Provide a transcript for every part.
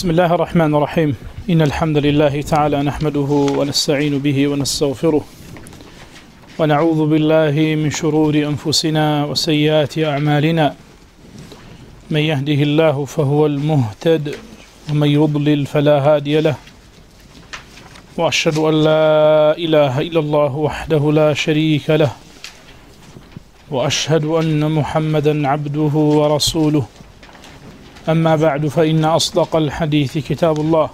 بسم الله الرحمن الرحيم إن الحمد لله تعالى نحمده ونستعين به ونستغفره ونعوذ بالله من شرور أنفسنا وسيئات أعمالنا من يهده الله فهو المهتد ومن يضلل فلا هادي له وأشهد أن لا إله إلا الله وحده لا شريك له وأشهد أن محمدا عبده ورسوله أما بعد، فإن أصدق الحديث كتاب الله،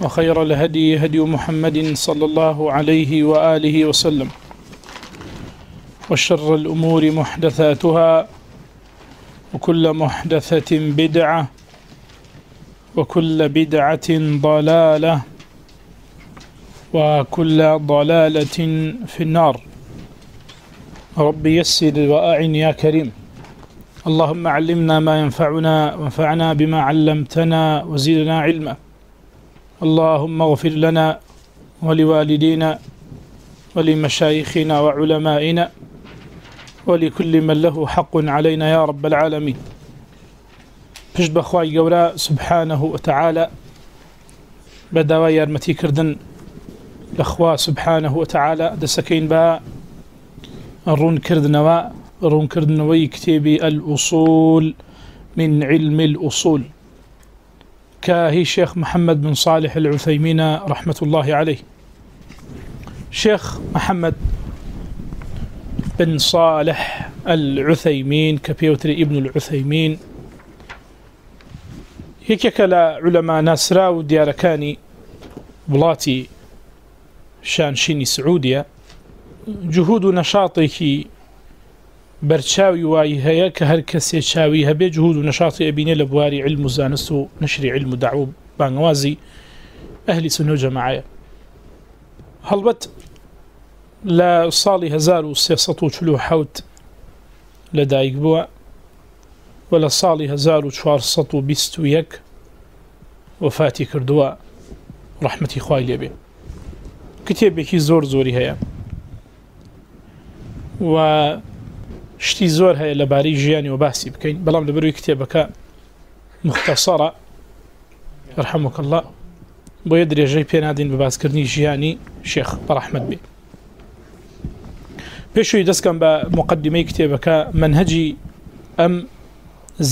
وخير الهدي هدي محمد صلى الله عليه وآله وسلم، وشر الأمور محدثاتها، وكل محدثة بدعة، وكل بدعة ضلالة، وكل ضلالة في النار. ربي يسر وأعن يا كريم. اللهم علمنا ما ينفعنا، وانفعنا بما علمتنا وزيدنا علما. اللهم اغفر لنا ولوالدينا، ولمشايخنا وعلمائنا، ولكل من له حق علينا يا رب العالمين. بجد بخواي قولا سبحانه وتعالى بدوا يرمتي كردن لخوا سبحانه وتعالى دسكين با الرون كردنوا رون كردنوي كتابي من علم الأصول كاهي شيخ محمد بن صالح العثيمين رحمة الله عليه شيخ محمد بن صالح العثيمين كبيوتري ابن العثيمين هيك كلا علماء ناسرا ودياركاني بلاتي شانشيني سعودية جهود نشاطك برچاوی وای هەیە کە هەر کەسێ چاوی هەبێ جهود و نشاطی ئەبینێ لە بواری علم و زانست و نشری علم و دعو بانگوازی ئەهلی سنە جەماعە هەڵبەت لە ساڵی 1940 لە دایک بووە و لە ساڵی 1920 وفاتی کردووە. ڕحمەتی خوای لێبێ. کتێبێکی زۆر زۆری هەیە. و شتی زۆر هەیە لەبارەی ژیانی و باسی بکەین. بەڵام لەبروی کتێبەکە مختصەرە ڕحمك الله بۆ یە درێژەی پێنادین بە باسکردنی ژیانی شێخ بەڕحمد بێ پێشووی دەستکەم بە مقدمەی کتێبەکە، منهجی ئەم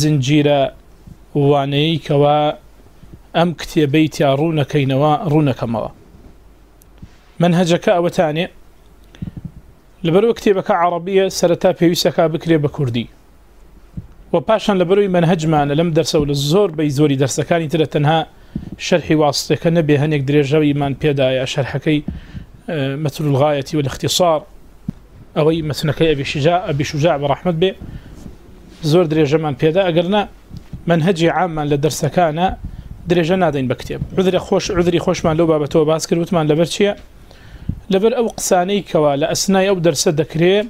زنجیرە وانەیە کەوا ئەم کتێبەی تیا ڕوونەکەینەوە ڕوونەکەمەوە. منهجەکە ئەوەتانێ لبرو كتابك عربية سرتا بيوسكا بكري بكردي. وباشان لبروي منهج معنا لم درسوا للزور بيزوري درسكاني ترى تنها شرحي واسطة كنبي هنيك دريجاوي من بيدايا شرحكي مثل الغاية والاختصار. أوي مثلك أبي شجاع أبي شجاع برحمة بي. زور دريجا من بيدا. أقرنا منهجي عاما لدرسكانا دريجا نادين بكتاب عذري خوش عذري خوش من لو بابتو باسكر وتمان لبرشيا لبر او قساني كوا لاسناء او درس ذكري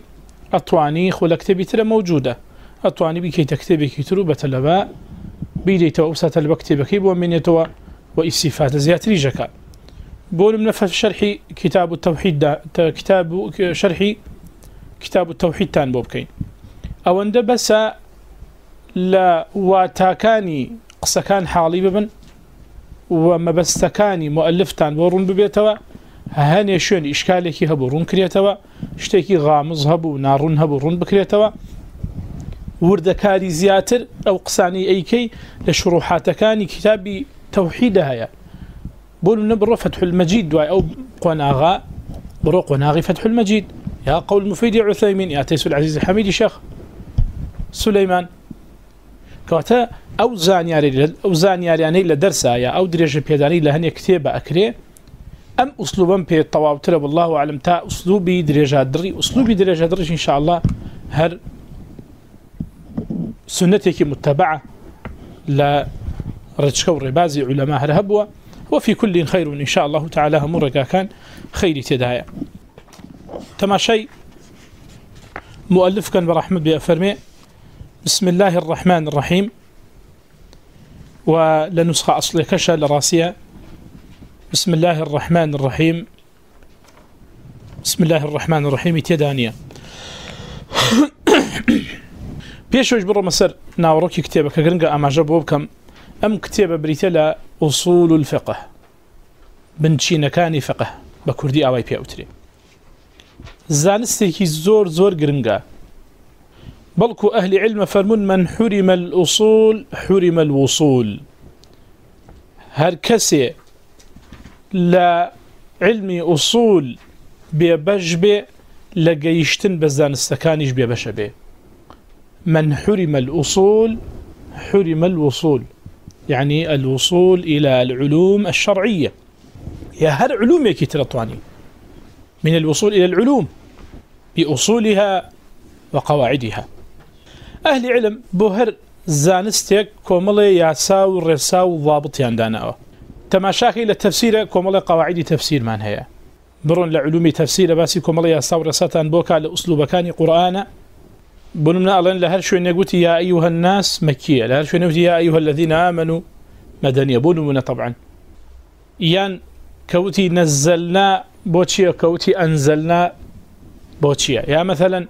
اطواني خو كتابي ترى موجوده اطواني بكي تكتبي كترو بتلبا بيدي تو وسات كيب ومن يتوا واصفات زياتري جكا بول من في شرح كتاب التوحيد دا كتاب شرح كتاب التوحيد تان بوبكين او اند بس لا واتاكاني قسكان حالي ببن وما بستكاني مؤلفتان ورون ببيتوا هەنێ شوێن ئیشکالێکی هەبوو ڕوون کرێتەوە، شتێکی غامز هەبوو ناڕون هەبوو، ڕوون بکرێتەوە. وردەکاری زیاتر ئەو قسانی ئەیکەی لە شڕوحاتەکانی کتابی تەوحیدە هەیە. بۆ منە بڕۆ فتح المەجید دوای ئەو قۆناغا بڕۆ قۆناغی فتح المەجید یا قول مفيد عثيمين يا تيس العزيز الحميد شيخ سليمان كواتا او زانياري او زانياري لدرسا يا او درجه بيداني لهني كتابه اكري ام اسلوبا بي طواب ترى الله اعلم تا اسلوبي درجه دري اسلوبي درجه دري ان شاء الله هر سنتك متبعه لا رجكو ربازي علماء هرهبوا وفي كل خير ان شاء الله تعالى مرقا كان خير تدايا تماشي مؤلف كان برحمة بأفرمي بسم الله الرحمن الرحيم ولنسخة أصلي كشا لراسية بسم الله الرحمن الرحيم بسم الله الرحمن الرحيم تيدانيا بيشوش برو مسر ناوروكي كتابك قرنقا أما جبوبكم أم كتاب بريتلا أصول الفقه بنشين كان فقه بكردي أواي بيا أوتري زانستي زور زور قرنقا بلكو أهل علم فرمون من حرم الأصول حرم الوصول هر كسي لا علمي أصول بيبجبه لقيشتن بزان استكانيش بيبشبه من حرم الأصول، حرم الوصول. يعني الوصول إلى العلوم الشرعية يا هر علوم يكي ترطواني من الوصول إلى العلوم، بأصولها وقواعدها. أهل علم بوهر زانستيك كوملي ياساو الرساو ضابط ياندانا تماشاكي للتفسير كوملي قواعد تفسير من هي برون لعلوم تفسير باسي كوملي ياساو رساتان بوكا لأسلوب كاني قرآن بنمنا ألين لهر شو نقولي يا أيها الناس مكية لهر شو نقولي يا أيها الذين آمنوا مدنية بنمنا طبعا. يان كوتي نزلنا بوتشيا كوتي أنزلنا بوتشيا يا مثلا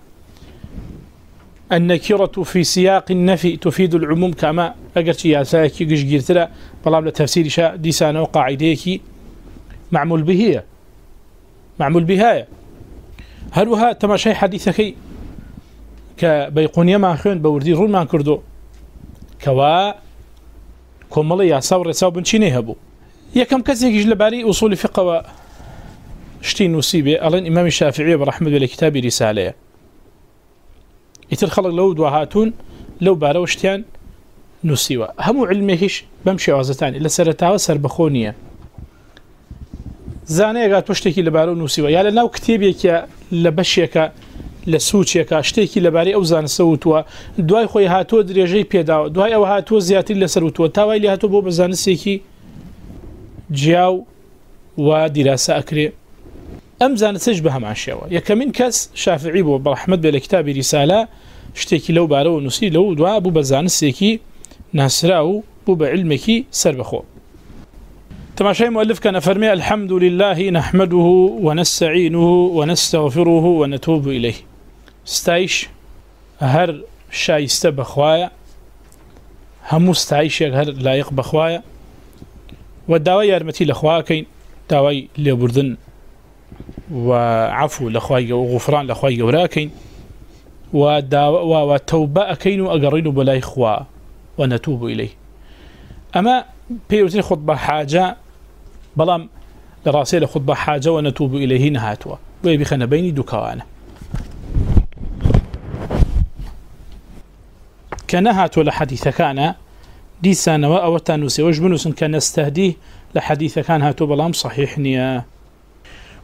النكرة في سياق النفي تفيد العموم كما أقرتي يا ساكي قش قيرتلا بلام لتفسير شاء ديسان وقاعديكي معمول بهية معمول بهاية هل وها تماشي حديثكي. كبيقونيا ما خيون بوردي رول ما كردو. كوا كومالي يا صور ساو بنشيني هبو. يا كم كسي يجي اصول فقه شتي نصيبه. الان امام الشافعي برحمه الله كتاب رساله يتر خلق لو دوهاتون لو باروشتيان نسيوا. هم علميش بمشي وازتان الا سرتاوا سربخونيه زانه قالت وشتكي لبارو نسيوا. يا لناو كتابيك لبشيك لسوچێکە شتێکی لەبارەی ئەو زان سەوتووە دوای خۆی هاتۆ درێژەی پێداوە دوای ئەو هاتووە زیاتر لەسەر وتووە تاوای لی هاتۆ بۆ بەزانستێکی جیاو و دیراسە ئەکرێ ئەم زانستش بە هەماشەوە یەکەمین کەس شافعی بۆ بەڕحمد بێ لە کتابی ریسالە شتێکی لەو بارەوە نووسی لەو دوا بوو بە زانستێکی ناسرا و بوو بە علمێکی سەر بەخۆ. تماشي مؤلف كان فرمي الحمد لله نحمده ونستعينه ونستغفره ونتوب إليه. ستایش هر شایسته بخوایا همو ستایش هر لایق بخوایا و داوای یارمتی لخوا لبردن و عفو لخوای و غفران لخوای و داوا و توبه کین و اقرین بلای خوا و نتوب اما پیوتری خطبه حاجه بلام لراسل خطبه حاجه و نتوب نهاتوا. و بخنا بینی دو کوانه كنهات ولا حديث كان ديسان وأوتانوسي وجبنوس كان استهديه لحديث كان هاتو بلام صحيح نيا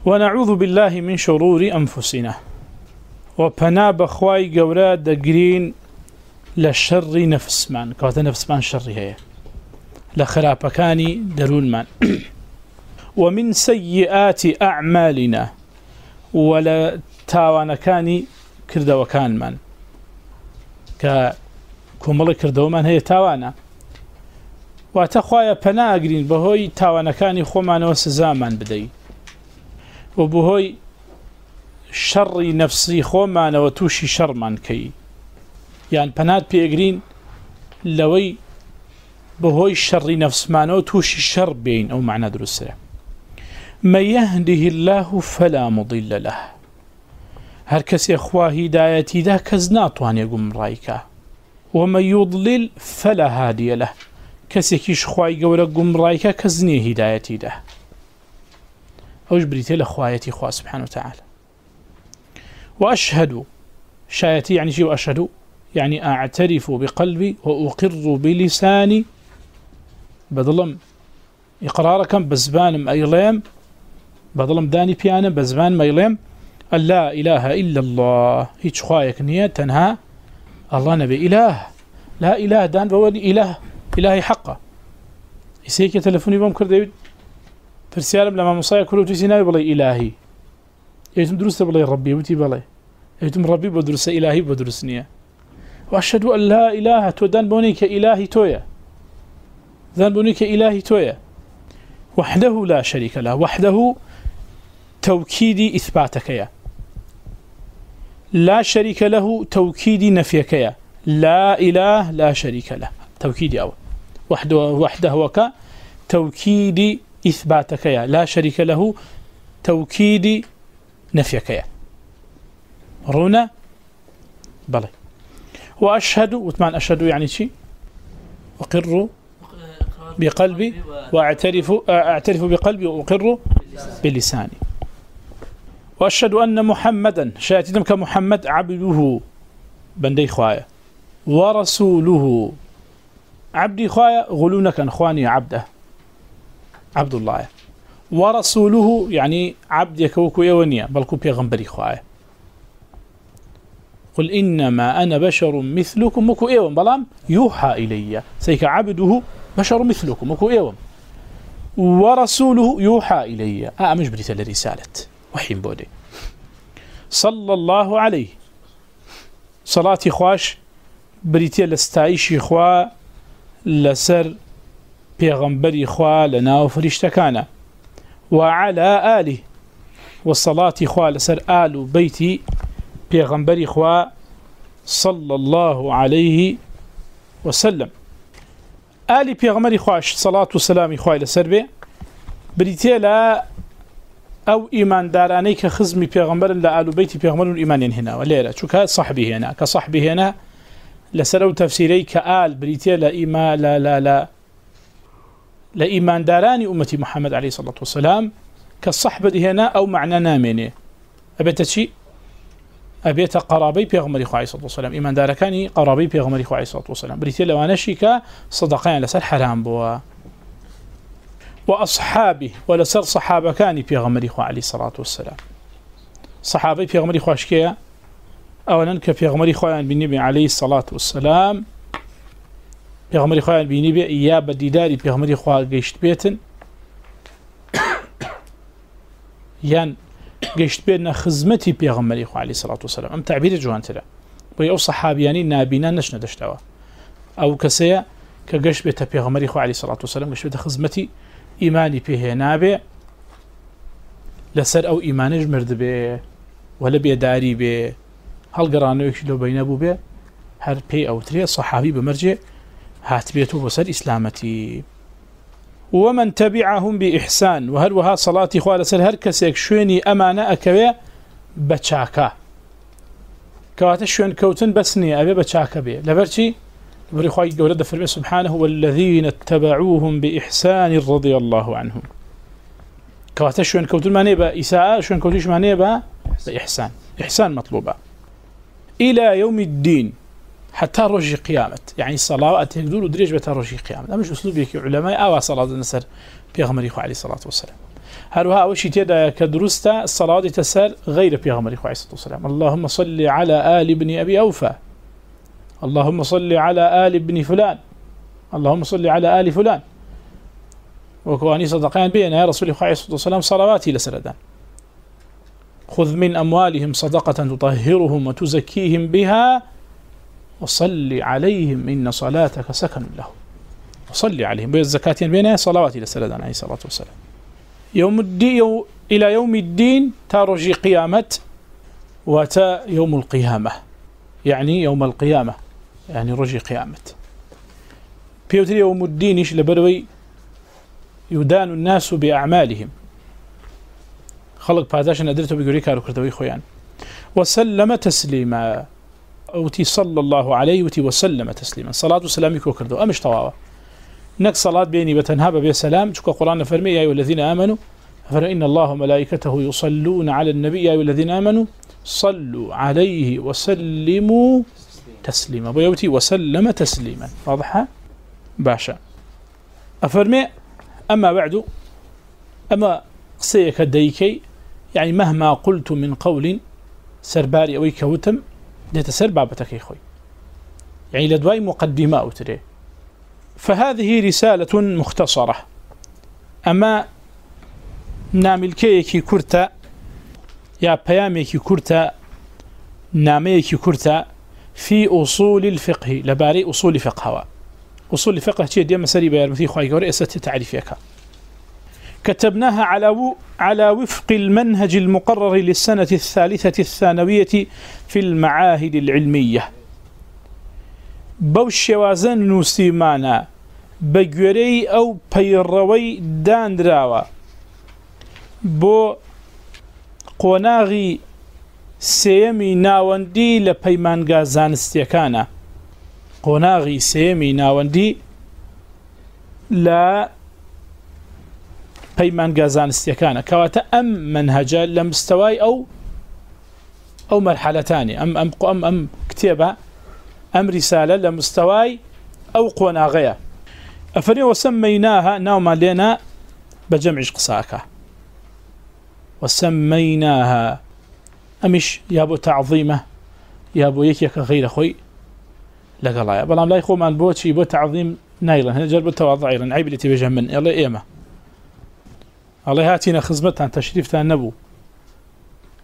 ونعوذ بالله من شرور أنفسنا. وبنا بخواي قورا دقرين لشر نفس من كواتا نفس من شر هي لخرابكاني درون من ومن سيئات أعمالنا ولا تاوانكاني كرد وكان من ك کۆمەڵی کردەوەمان هەیە تاوانە. واتە خوایە پەناگرین بەهۆی تاوانەکانی خۆمانەوە سزامان بدەیت و بەهۆی شەڕی نەفسی خۆمانەوە تووشی شەڕمان کەی. یان پەنات پێگرین لەوەی بەهۆی شەڕی نەفسمانەوە تووشی شەڕ بین، ئەو معنە دروستە. من يهده الله فلا مضل له هر کسی خوا هدایتی ده کەس ناتوانێ گومڕایکە ومن يضلل فلا هادي له كسيكيش خواي قورا قمرايكا كزني هدايتي ده اوش بريتي لخوايتي خواه سبحانه وتعالى وأشهد، شايتي يعني شيء وأشهد، يعني أعترف بقلبي وأقر بلساني. بظلم إقراركم بزبان أيلام بظلم داني بيانا بزبان ميلام لا إله إلا الله. هيش خوايك نية تنهى الله نبي إله. لا إله دان بولي إله. إلهي حقه. يسيك تلفوني بام كردي فرسيالم لما مصايا كله تسينا بلي إلهي. يتم درست بلي ربي وتي بلي يتم ربي بدرس إلهي بدرسني وأشهد أن لا إله تودان بونيك إلهي تويا ذان بونيك إلهي تويا وحده لا شريك له، وحده توكيدي إثباتك يا لا شريك له توكيد نفيك يا لا إله لا شريك له. توكيد أول وحده وحده وك توكيد إثباتك يا لا شريك له توكيد نفيك يا. رونا بلى. وأشهد، وثمان أشهد يعني شيء أقر بقلبي وأعترف، أعترف بقلبي وأقر بلساني. وأشهد أن محمدا شاتدم كمحمد عبده، بندي خوايا. ورسوله. عبدي خوايا، غلونك أخواني عبده. عبد الله. ورسوله يعني عبد يكوكو يونيا بل كو بيغمبري خوايا قل إنما أنا بشر مثلكم مكو إيوم بلام يوحى إلي سيك عبده بشر مثلكم مكو إيوم ورسوله يوحى إلي آه مش بريت لرسالة وحين بودي صلى الله عليه صلاة خواش بريتي لستعيش خوا لسر بيغمبري خوا لنا وفرشتكانا وعلى آله. والصلاة خوا لسر آل بيتي بيغمبري خوا صلى الله عليه وسلم. آل بيغمبري خواش صلاة والسلام خوا لسر بي بريتي لا او ایمان دارانی که خزمی پیغمبر لا آل پیغمبر ایمان هنا ولیلا چون که هنا که هنا لسر او تفسیری که آل بریتی لا ایمان لا لا لا لا ایمان دارانی محمد علیه الصلاة والسلام، كالصحبة هنا او معنى نامنه ابيت شيء؟ ابيت قرابي پیغمبر خو علیه الصلاة والسلام. ایمان دارکانی قرابي پیغمبر خو علیه الصلاة والسلام. بریتی لوانشی که صدقان لسر حرام بوا. وأصحابه ولسر صحابة كان في غمر عليه الصلاة والسلام. صحابي في غمر إخوة أولا كفي غمر إخوة بالنبي عليه الصلاة والسلام في غمر إخوة بالنبي إياب الديداري في غمر إخوة قيشت بيتن يان قيشت بيتنا خزمتي في غمر إخوة عليه الصلاة والسلام أم تعبير جوان ترى ويأو صحابياني نابينا نشنا دشتوا أو كسيا كقشت بيتا في غمر إخوة عليه الصلاة والسلام قشت بيتا خزمتي ایمانی پێ نابێ لەسەر ئەو ئیمانش مرد بێ وەلە بێداری بێ هەڵگەڕانەوەکی لەو بینە بوو بێ هەر پێی ئەوترێ سەحاوی بمەرجێ هات بێت و بەسەر ئیسلامەتی ومن تبعهم بإحسان وهروها صلاة إخوة لسر هر كسيك شويني أمانة أكوية بچاكا كواتا شوين كوتن بسني أبي بچاكا بي لبرچي بري خوي قولد فرمي سبحانه والذين اتبعوهم بإحسان رضي الله عنهم. كواتا شوين كوتون ماني با إساءة شوين كوتوش ماني با إحسان إحسان مطلوبة إلى يوم الدين حتى رجي قيامة يعني الصلاة أتهدول ودريج بتا رجي قيامة مش أسلوب يكي علماء أوا صلاة النسر بيغمر إخوة عليه الصلاة والسلام. هلوها أول شيء تيدا كدرستا الصلاة تسر غير بيغمر إخوة عليه الصلاة والسلام. اللهم صل على آل ابن أبي أوفى. اللهم صل على آل ابن فلان. اللهم صل على آل فلان. وكواني صدقان بينا يا رسول الله عليه الصلاة والسلام صلواتي لسردان. خذ من أموالهم صدقة تطهرهم وتزكيهم بها. وصل عليهم إن صلاتك سكن لهم. وصل عليهم. بين الزكاة بينا صلواتي لسردان عليه الصلاة والسلام. يوم الدين إلى يوم الدين ترجي قيامة وتا يوم القيامة. يعني يوم القيامة. يعني رجي قيامة. بيوتري يوم الدين إيش لبروي؟ يدان الناس بأعمالهم. خلق باداش ندرته بيقولي كارو كردوي خويان وسلم تسليما. أوتي صلى الله عليه وتي وسلم تسليما صلاة وسلامك وكردو أمش طواوا نك صلاة بيني بتنهاب بي سلام تشكو قرآن فرمي يا أيها الذين آمنوا فإن الله ملائكته يصلون على النبي يا أيها الذين آمنوا صلوا عليه وسلموا تسليما ويوتي وسلم تسليما واضحة باشا. أفرمي أما بعد أما قصيك ديكي يعني مهما قلت من قول سرباري أو كوتم ديت سربا بتكي خوي. يعني لدواي مقدمة أوتري فهذه رسالة مختصرة. أما نامل كيكي كرتا يا بياميكي كرتا ناميكي كرتا في أصول الفقه، لباري أصول فقه أصول الفقه هي ديما سري بيارمثي خواهي قوري أسات تعريفيك كتبناها على على وفق المنهج المقرر للسنة الثالثة الثانوية في المعاهد العلمية. بوش وازن نسيمانا بە گوێرەی ئەو پەیڕەوەی دانراوە. بۆ قۆناغی سێمی ناوەندی لە پەیمانگا زانستیەکانە. قۆناغی سێمی ناوەندی لە پەیمانگا زانستیەکانە کەواتە ئەم منهجە لە مستەوای ئەو ئەو مەرحەلەتانی ئەم ئەم ئەم ئەم کتێبە، ئەم ریسالە لە مستەوای ئەو قۆناغەیە. ئەفرێ وسميناها ناوما لنا بجمع قصاكا وسميناها أمش يابو تعظيمه يابو يكيك غير خوي لقلايا بلام لا يخو من بوتشي بو تعظيم نايلا هنا جرب التواضع ايضا عيب اللي تبجه من. يلا ايما الله هاتينا خزمتها تشريفتها النبو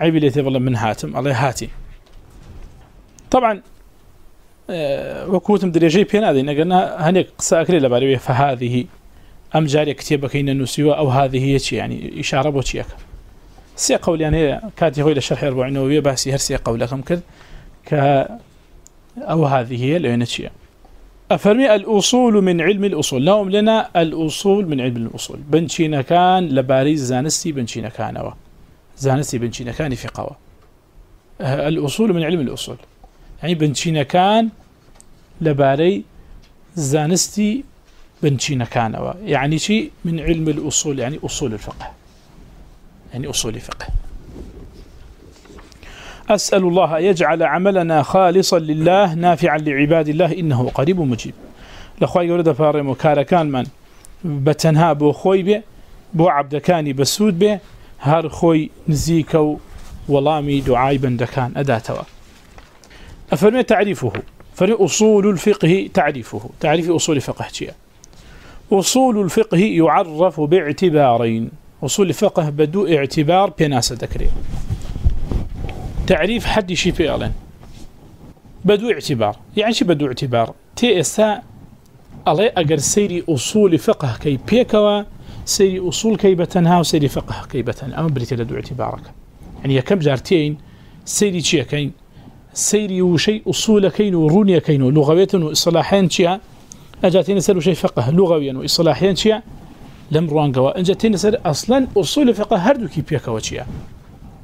عيب اللي تبغى من هاتم الله هاتي طبعا وكوتم دريجي بين هذه، نقلنا هنيك قصة أكلي لباري فهذه أم جاري كتابك إن النسوة أو هذه هي يعني إشارة بوشيك سي قول، يعني كاتي هو لشرح أربع نووية بس هرسي قولكم كذ، ك أو هذه هي، لأن شيء أفرمي الأصول من علم الأصول. نوم لنا الأصول من علم الأصول. بنشينا كان لباريز زانستي بنشينا كان زانستي بنشينا كان في قوة الأصول من علم الأصول. يعني بنشينا كان لباري زانستي بنشينا كان يعني شيء من علم الأصول، يعني أصول الفقه. يعني أصول الفقه. أسأل الله يجعل عملنا خالصا لله، نافعا لعباد الله، إنه قريب مجيب. لأخوة يورد فارم وكار كان من بتنها بو خوي بي، بو عبدكاني بسود بي هار خوي نزيكو ولامي دعاي بندكان أداتوا. أفرمي تعريفه. فري أصول الفقه تعريفه. تعريف أصول الفقه جيا أصول الفقه يعرف باعتبارين. أصول الفقه بدو اعتبار بناسة ذكري تعريف حد شي فعلا. بدو اعتبار. يعني شي بدو اعتبار؟ تي اسا الله اگر سيري اصول فقه كي بيكوا، سيري اصول كي بتنها، وسيري فقه كي بتنها اما بريت لدو اعتبارك. يعني كم جارتين، سيري شي كين؟ سيري وشي أصول كين ورونيا كين لغوية وإصلاحين شيئا أجاتين سر وشي فقه لغويا وإصلاحين شيئا لم روان قوا. أجاتين سر أصلا أصول فقه هردو كي بيكا وشيئا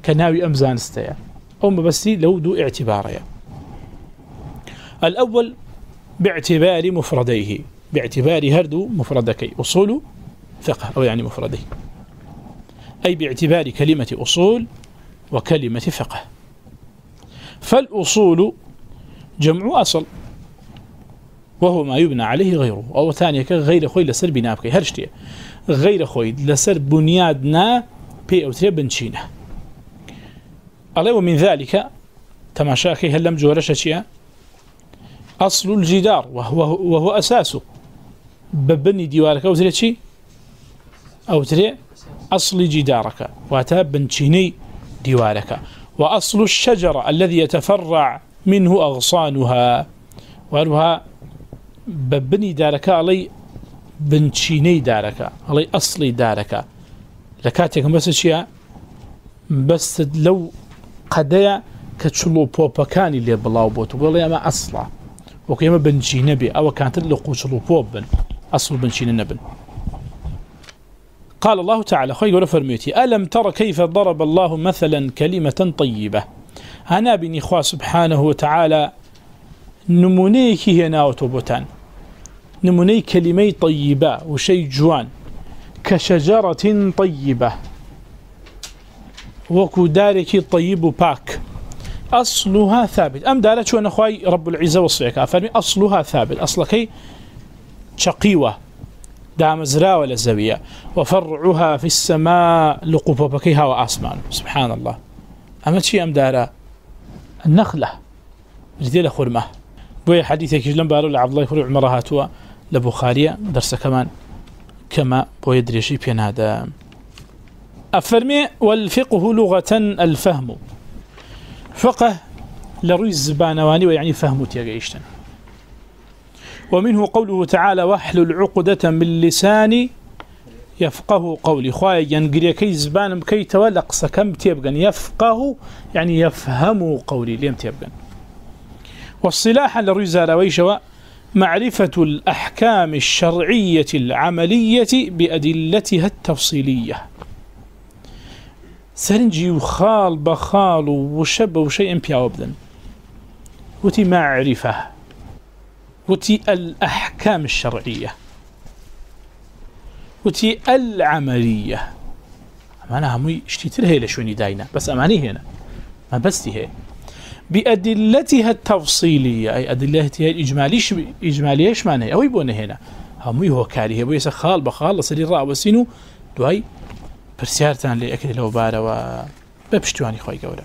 كناوي أمزان استيا. أم بسي لو دو اعتباريا الأول باعتبار مفرديه، باعتبار هردو مفردكي، أصول فقه، أو يعني مفرديه أي باعتبار كلمة أصول وكلمة فقه. فالأصول جمع أصل، وهو ما يبنى عليه غيره. أو ثانية غير خوي لسر بنابك هرشتية غير خوي لسر بنيادنا، بي أو تري بنشينة الله ومن ذلك تماشاكي هل لم جورش شيئا أصل الجدار وهو, وهو أساسه ببني ديوارك أو تري شي أو تري أصل جدارك واتا بنشيني ديوارك وأصل الشجرة الذي يتفرع منه أغصانها وأنها ببني دارك علي بنشيني دارك علي أصلي دارك لكاتك بس شيء بس لو قديا كتشلو بوبكاني اللي بلاو بوتو ولا ما أصلا وكيما بنشيني بي أو كانت اللي قوشلو بوبن أصل بنشيني نبن قال الله تعالى خير ورفرميتي ألم تر كيف ضرب الله مثلا كلمة طيبة؟ أنا بني إخوة سبحانه وتعالى نمونيك هنا وتوبتان نموني كلمة طيبة وشي جوان. كشجرة طيبة. وكو دارك طيب باك أصلها ثابت. أم دارت شو أخوي رب العزة والصيحة فرمي أصلها ثابت. أصلك شقيوة دام زراوة للزبية وفرعها في السماء لقوب بكيها وآسمان سبحان الله. أما شيء أم دارا النخلة جديلة خرمة بوي حديثك جلن بارو لعبد الله فرع مرهاتوا لبخارية درس كمان كما بوي دريشي بين هذا أفرمي والفقه لغة الفهم. فقه لروي الزبانواني ويعني فهمه تيغيشتن. ومنه قوله تعالى وحل العقدة من لساني يفقه قولي خواهي ينقري كي زبان كي تولق سكم تيبقن يفقه يعني يفهم قولي ليم تيبقن والصلاح لروي زارويشوا معرفة الأحكام الشرعية العملية بأدلتها التفصيلية. سرنجي وخال بخال وشب وشيء بياو بدن وتي معرفة وتي الأحكام الشرعية وتي العملية أمانا همي اشتيتر هي لشوني داينا بس أماني هنا ما بس هي بأدلتها التفصيلية. أي أدلتها الإجماليش إجماليش معنى أو يبون هنا همي هو كاري كاريه بيسا خال بخال لصدي الرأى وسينو دوهي برسيارتان لأكد لو بارا و ببشتواني خوي قولا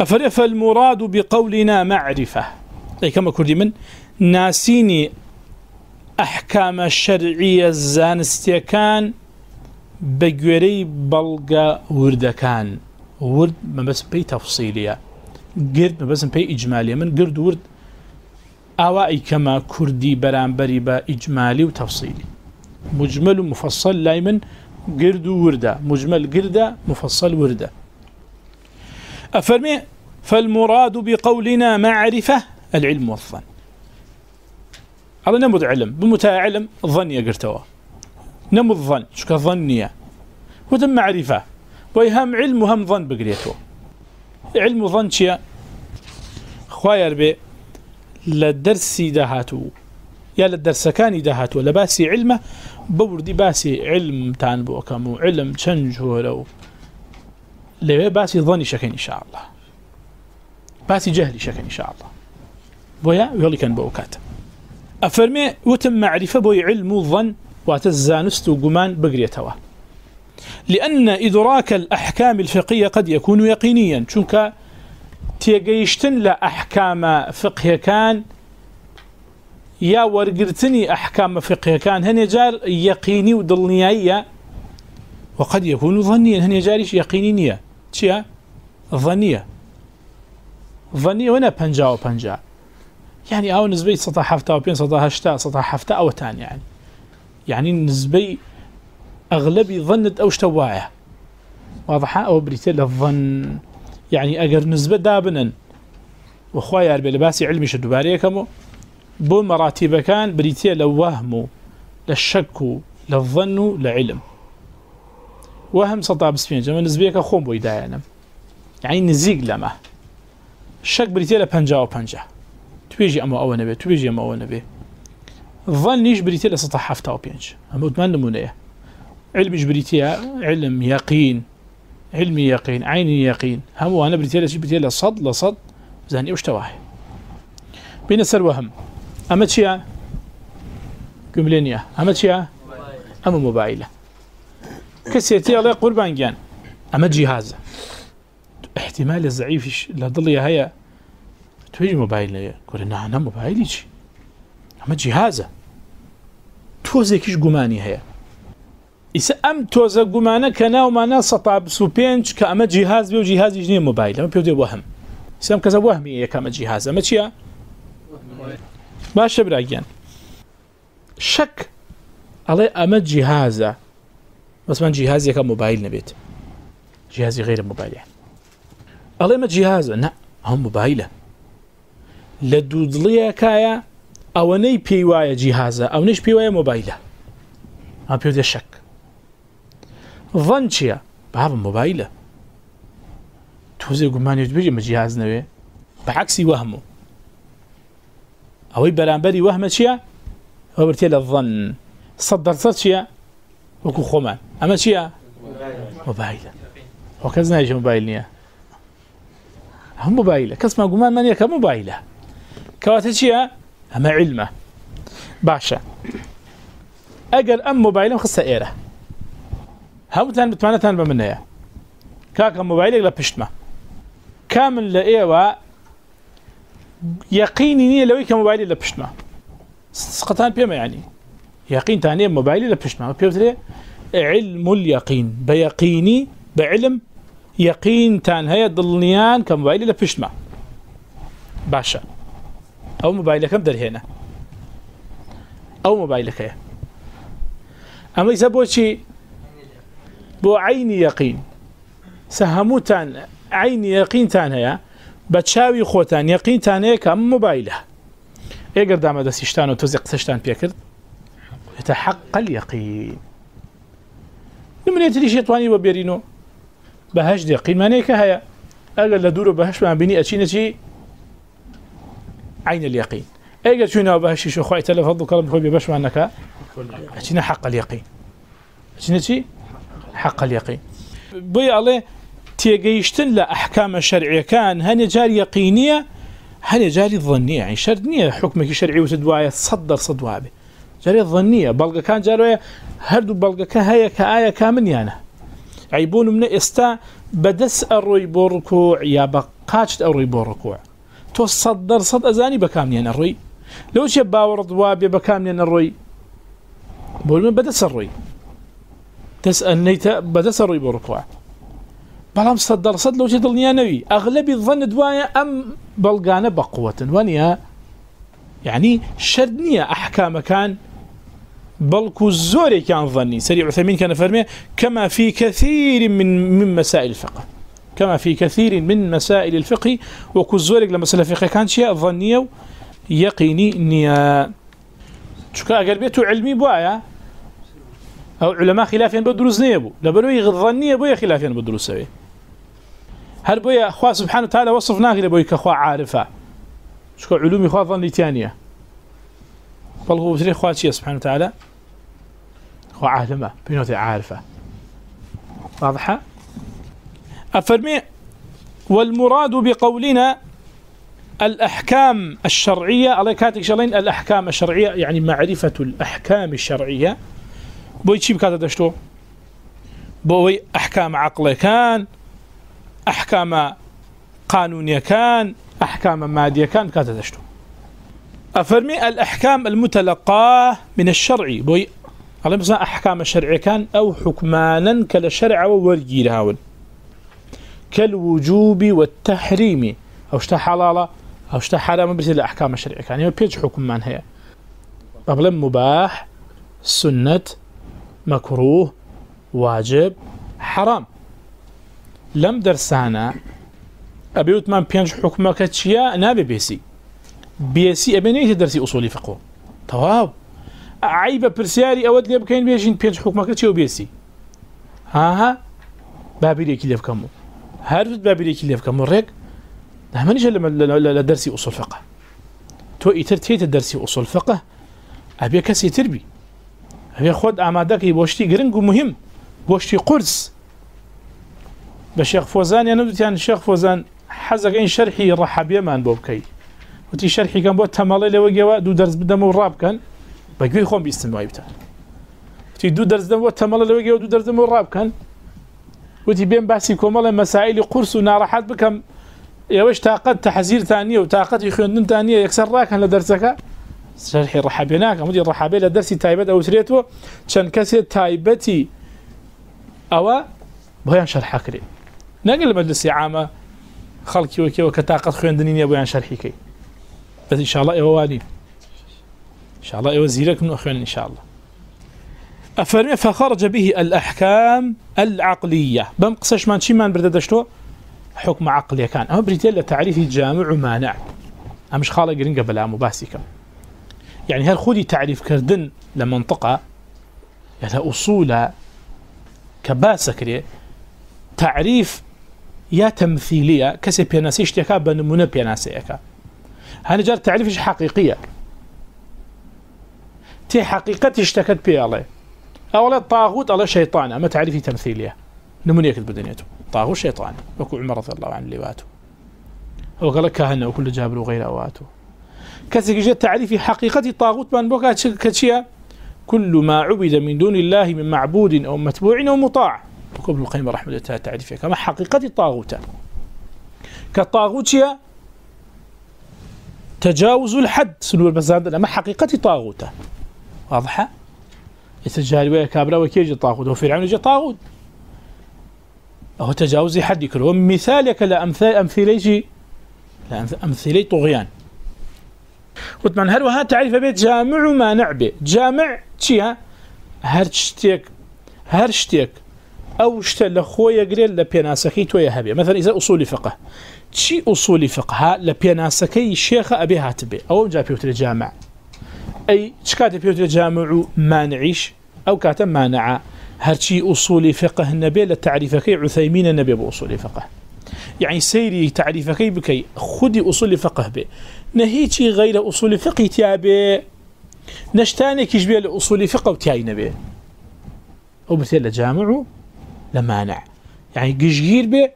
أفرف المراد بقولنا معرفة؟ أي كما كردي من ناسيني أحكام الشرعية الزانستية كان بقوري بلغة ورد كان ورد ما بس بي تفصيلية. قرد ما بس بي إجمالية. من قرد ورد أوائي كما كردي برانبري با إجمالي وتفصيلي. مجمل ومفصل لايمن قرد وردة مجمل قردة مفصل وردة أفرمي فالمراد بقولنا معرفة العلم والظن هذا نمد علم بمتاع علم الظن يقرتوا نمد ظن شكا ظنية ودم معرفة ويهم علم وهم ظن بقريته علم ظن شيء خواير بي لدرسي دهاتو يا لدرس كان دهاتو لباسي علمه بوردي باسي علم تان بوكم علم تشنجو لو لو باسي ظني شكين ان شاء الله باسي جهلي شكين ان شاء الله بويا يولي كان بوكات افرمي وتم معرفه بوي علم الظن واتزانست وقمان بقريتوا لان ادراك الاحكام الفقهيه قد يكون يقينيا شنك تيجيشتن لا احكام فقهيه كان يا ورقرتني أحكام فقهية كان هن جار يقيني ودلنيائية وقد يكون ظنيا هن جاريش يقينينية تشيا ظنية ظنية وانا بنجا وبنجا يعني یعنی او نسبي سطح حفتا وبين سطح هشتا سطح حفتا او تاني يعني یعنی. يعني یعنی نسبي اغلبي ظنت او اشتواعه واضحة او بريتيل الظن يعني اقر نسبة دابنا وخوايا اربي لباسي علمي شدو باريكمو بو مراتب كان بريتيا لوهم للشك للظن لعلم وهم سطع بسفين جمع نزبيك خوم بو يدايانا يعني نزيق لما الشك بريتيا لبنجا وبنجا تبيجي اما او نبي تبيجي اما او نبي الظن نيش بريتيا لسطع حفتا وبينج اما اتمان نمونيه علم بريتيا علم يقين علمي يقين عيني يقين هم وانا بريتيا لسطع لصد لصد زاني وشتواهي بين السر وهم اما چیا گملینیا اما چیا اما موبایل کسی تی الله قربان گیان اما جهاز احتمال ضعيف لضل هيا توجي موبايل قول انا انا موبايلي شي اما جهاز توزي كيش غماني هيا إذا أم توزا غمانا كنا وما سطع بسوبينش كأما جهاز بيو جهاز يجني موبايل أما بيو وهم إذا أم كذا وهمي كأما جهاز أما تشيا باشا براجيان شك علي أما جهازة بس من جهاز يكا موبايل نبيت جهازي غير موبايل يعني علي ما جهازة نا هم موبايلة لدودلية كايا أو ني بيوايا جهازة أو نيش بيوايا موبايلة ما بيودي الشك ظنشيا بابا موبايلة توزي قماني يتبجي ما جهاز نبي بعكسي وهمه اوي برانبري وهم شيا هو برتي الظن صدر صد شيا وكو خمان اما شيا موبايل وكذا يجي موبايل نيا هم موبايل كسمه قمان من يك موبايل كوات شيا اما علمه باشا اجل ام موبايل خصه ايره هم تان بتمنى تان بمنها كاك موبايل لا بشتما كامل لايوا يقيني نيه لو كان موبايلي لبشتما سقطان بيما يعني. يقين تاني موبايلي لبشتما بيوتري علم اليقين. بيقيني بعلم يقين تان. هيا ضلنيان كموبايلي لبشتما باشا. او موبايلك كم در هنا او موبايلك هيا اما اذا بوشي بو عيني يقين. سهمو تان، عيني يقين تان هيا بتشاوي خوتان يقين تانيك ام موبايله اگر دام دەستیشتان و تۆزی قسەشتان پێکرد تا حق اليقين. نمونێتری شێتوانی بە بێرینەوە بەهش دقیمانەیەکە هەیە، ئەگەر لە دوور و بەهشمان بینی ئەچینەچی عین اليقين. اگر چوینەوە بەهشی شوخوای تەلەفەض و کەڵم خۆی بێ بەشمان نەکە ئەچینە حق اليقين. ئەچینە چی؟ حق اليقين. بۆی ئەڵێ تێگەیشتن لە ئەحکامە شەرعیەکان. هەنێ جار یەقینیە، هەنێ جاری ظنیە. یعنی عین شەر نییە حکمێکی شەرعی وتە دوایە سەد دەرسەد وابێ. جارێ ظنیە. بەڵگەکان جارۆیە هەردوو بەڵگەکە هەیە کە ئایا کامنیانە عیبوون منە ئێستا بەدەست ئەڕۆی بۆ ڕکوع یا بە قاچت ئەڕۆی بۆ ڕکوع. تۆ سەد دەرسەد ئەزانی بەکامنیانە ڕۆی. لەو چێ باوەڕ دوا بێ بەکامنێنە ڕۆی؟ بۆ بەدەست ڕۆی دەست ئەنیتە بەدەست ڕۆی بۆ ڕکوع بەڵام سەد دەرسەد لەو چێ دڵنیانەوی ئەغلبی دوایە ئەم بەڵگانە بەقوتن وانە يعني یعنی شر نییە ئەحکامەکان بلكو الزوري كان ظني سريع عثمين كان فرمي كما في كثير من من مسائل الفقه. كما في كثير من مسائل الفقه وكو الزوري لما سلا فقه كان شيء ظنية يقيني نيا شكا أقل بيتو علمي بوايا أو علماء خلافين بدروس نيبو لبنو يغظنية بويا خلافين بدروس سوي هل بويا أخوة سبحانه وتعالى وصفناه لبويا كأخوة عارفة؟ شكا علومي أخوة ظني تانية بل هو بسري أخوة سبحانه وتعالى؟ هو عالمة بينوتي عارفة. واضحة؟ أفرمي والمراد بقولنا الأحكام الشرعية على كاتك شغلين الأحكام الشرعية، يعني معرفة الأحكام الشرعية. بوي تشيب كاتا دشتو؟ بوي أحكام عقلي كان أحكام قانونية كان، أحكام مادية كان كاتا دشتو أفرمي الأحكام المتلقاه من الشرعي بوي، على مثلا أحكام الشرع كان أو حكمانا كالشرع والجيرهاون كالوجوب والتحريم. أو شتا حلالة، أو شتا حرام بس الأحكام الشرع كان. يعني بيج حكمان هي. قبل مباح، سنة، مكروه، واجب، حرام. لم درسانا. أبيوت من بينج حكمك تشيا نابي بيسي. بيسي أبنيت درسي أصولي فقه. تواب عيب برسياري أود لي بكين بيشين بينج حكمك تشيو بيسي ها ها بابي ليكي ليفكمو هارفت بابي ليكي ليفكمو ريك. نحمنيش لما درسي أصول فقه. تو إتر تيت درسي أصول فقه. أبي كسي تربي. أبي خود أعمادك يبوشتي قرنق مهم. بوشتي قرص. بشيخ فوزان يعني يعني الشيخ فوزان حزق إن شرحي رحب يمان بوبكي وتي شرحي كان بوت تمالي لو جوا دو درس بدم وراب كان بقي خوم بيستمع يبتا وتي دو درس دم بوت تمالي لو جوا دو درس دم وراب كان وتي بين باسي كمال مسائل قرص ونارحات بكم يا وش طاقت تحذير ثانيه وطاقت يخوندن ثانيه يكسر راك لدرسك شرحي رحبيناك مدي رحابي لدرسي تايبت او سريتو كان كسي تايبتي او بغيان شرح نقل مجلس عامه خلقي وكي وكطاقت خوندنين يا بغيان شرحي كي بس ان شاء الله ايوا والي ان شاء الله ايوا زيرك من اخوان ان شاء الله افرمي فخرج به الاحكام العقليه بمقصش مان شي مان برددشتو حكم عقلي كان اما بريتيل لتعريف جامع ومانع اما خالق رنقه بلا مباسكا يعني یعنی هل خذي تعريف كردن لمنطقة يعني یعنی أصول كباسكري تعريف يا تمثيلية كسي بياناسي اشتكا بنمونا بياناسي اكا هاني جار تعريف حقيقية تي حقيقة اشتكت بي الله اولا طاغوت الله شيطان اما تعريفي تمثيلية نموني يكتب دنيته طاغو شيطان وكو عمر رضي الله عنه اللي باتو وقال كهنة وكل جابر وغير أواتو كذلك جاء تعريف حقيقة طاغوت من بوكا كتشيا كل ما عبد من دون الله من معبود أو متبوع أو مطاع. وكبر القيمة رحمة الله تعالى تعريف كما حقيقة طاغوت كطاغوت تجاوز الحد. سنو البزاد لما حقيقة طاغوت واضحة؟ يتجاري ويا كابرا وكيجي طاغوت وفرعون يجي طاغوت. هو تجاوز حد يكره ومثالك لأمثال أمثلي لأمثلي طغيان. وطبعا هل وها تعريف بيت جامع ما نعبه. جامع چيها هرشتك هرشتك او شتا لخويا قريل لبيناسكي تويا هبي مثلا اذا اصول فقه. چی اصول فقه؟ لپیناسکی شیخ ابي هاتبه او جا بيوتر جامع. اي چكات بيوتر جامع مانعيش او كاتب مانع هرشي اصول فقه النبي لتعريفك عثيمين النبي باصول فقه. يعني سيري تعريفك بكي خدي اصول فقه به نهيتي غير اصول فقه تيابه نشتاني كيشبه لاصول فقه وتياي نبي او بتلا جامع لمانع يعني قشجير به